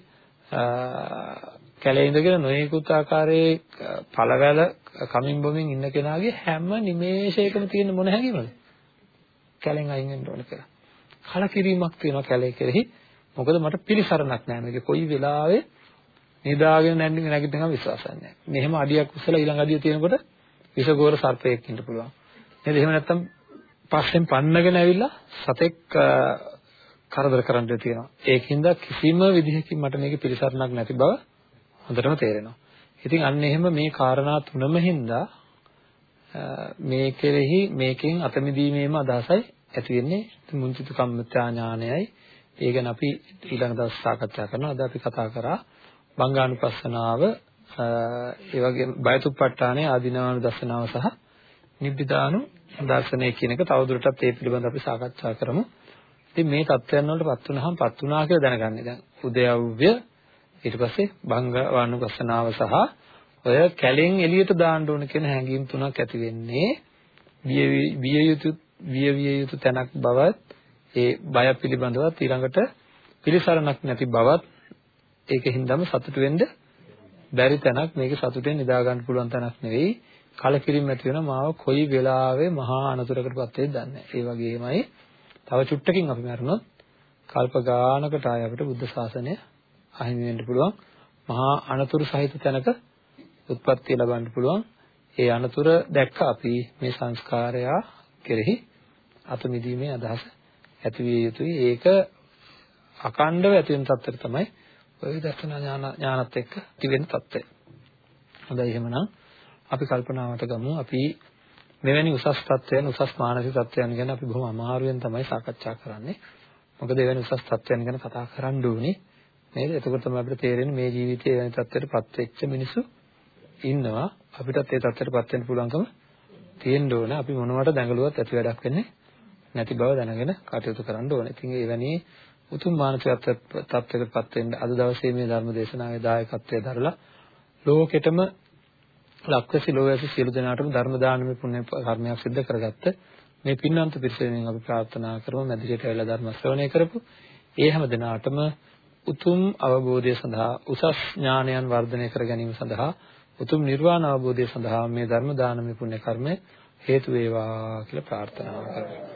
කැලේ ඉඳගෙන නොයේකුත් ආකාරයේ පළවැල කමින් බොමින් ඉන්න කෙනාගේ හැම නිමේෂයකම තියෙන මොන හැඟීමද? කැලෙන් අයින් වෙන්න ඕන කියලා. කලකිරීමක් තියෙනවා කැලේ කෙරෙහි. මොකද මට පිළිසරණක් නැහැ මේක කොයි වෙලාවෙ නිදාගෙන නැන්නේ නැගිටිනකම් විශ්වාසයක් නැහැ. මෙහෙම අඩියක් උස්සලා ඊළඟ අඩිය තියෙනකොට විසගෝර සර්පයෙක් ඉන්න පුළුවන්. නේද? එහෙම නැත්නම් පස්සෙන් පන්නගෙන ඇවිල්ලා සතෙක් කරදර කරන්න තියෙනවා. ඒකින්ද කිසිම විදිහකින් මට මේකේ පිළිසරණක් නැති බව හොඳටම තේරෙනවා. ඉතින් අන්න එහෙම මේ කාරණා තුනම හින්දා මේ කෙරෙහි මේකෙන් අත මිදීමේම අදහසයි ඇති වෙන්නේ මුංචිත කම්මත්‍යා ඥානයයි. ඒ ගැන අපි ඊළඟ දවස් සාකච්ඡා කරනවා. අද අපි කතා කරා බංගානුපස්සනාව ඒ වගේම බයතුප්පට්ඨානයේ ආධිනාවන දර්ශනාව සහ නිබ්බිදානු දර්ශනය කියන එක තවදුරටත් ඒ පිළිබඳව අපි සාකච්ඡා කරමු. ඉතින් මේ தත්ත්වයන් වලටපත් වුණාම පත් වුණා කියලා දැනගන්න. දැන් උදයව්‍ය ඊට පස්සේ භංග වානුපස්සනාව සහ ඔය කැලෙන් එළියට දාන්න ඕන කියන හැඟීම් තුනක් ඇති වෙන්නේ බිය යුතු විය විය යුතු තැනක් බවත් ඒ බය පිළිබඳවත් ඊළඟට පිළිසරණක් නැති බවත් ඒකෙන්දම සතුටු වෙන්න බැරි තැනක් මේක සතුටෙන් නිදා ගන්න පුළුවන් තැනක් නෙවෙයි කලකිරීම ඇති වෙනවා මාව කොයි වෙලාවෙ මහා අනතුරකටපත් වෙයිද දන්නේ නැහැ. ඒ වගේමයි තව චුට්ටකින් අපි මරනොත් කල්ප ගානකට ආය අපිට බුද්ධ ශාසනය අහිමි වෙන්න පුළුවන්. මහා අනතුරු සහිත තැනක උත්පත්ති ලබන්න පුළුවන්. ඒ අනතුර දැක්ක අපි මේ සංස්කාරයා කෙරෙහි අත මිදීමේ අදහස ඇති විය යුතුයි. ඒක අකණ්ඩව ඇති වෙන තත්ත්වයට තමයි ඔය දර්ශන ඥානත් එක්ක තිබෙන තත්ත්වය. හොඳයි එහෙමනම් අපි කල්පනාවට ගමු අපි මෙවැනි උසස් තත්ත්වයන් උසස් මානසික තත්ත්වයන් ගැන අපි බොහොම අමාරුවෙන් තමයි සාකච්ඡා කරන්නේ. මොකද එවැනි උසස් තත්ත්වයන් ගැන කතා කරන්න ඕනේ නේද? එතකොට තමයි අපිට තේරෙන්නේ මේ ජීවිතයේ එවැනි තත්ත්වයකටපත් වෙච්ච මිනිස්සු ඉන්නවා. අපිටත් ඒ තත්ත්වයකටපත් වෙන්න පුළුවන්කම තියෙන්න ඕන. අපි මොනවට දැඟලුවත් ඇති වැඩක් වෙන්නේ නැති බව දැනගෙන කටයුතු කරන්න ඕනේ. ඉතින් එවැනි උතුම් මානසික තත්ත්වයකටපත් වෙන්න අද දවසේ මේ ධර්ම දේශනාවේ දායකත්වයේ දරලා ලෝකෙටම ලක්වැසි ලෝවැසි සියලු දෙනාටම ධර්ම දානමය පුණ්‍ය කර්මයක් සිද්ධ කරගත්ත මේ පින්වන්ත පිරිසෙන් අපි ප්‍රාර්ථනා කරමු මැදිරියට ඇවිල්ලා ධර්ම ශ්‍රවණය කරපු ඒ හැම දිනාටම උතුම් අවබෝධය සඳහා උසස් ඥානයන් වර්ධනය කර ගැනීම සඳහා උතුම් නිර්වාණ අවබෝධය සඳහා මේ ධර්ම දානමය පුණ්‍ය කර්මය හේතු වේවා කියලා ප්‍රාර්ථනා කරමු.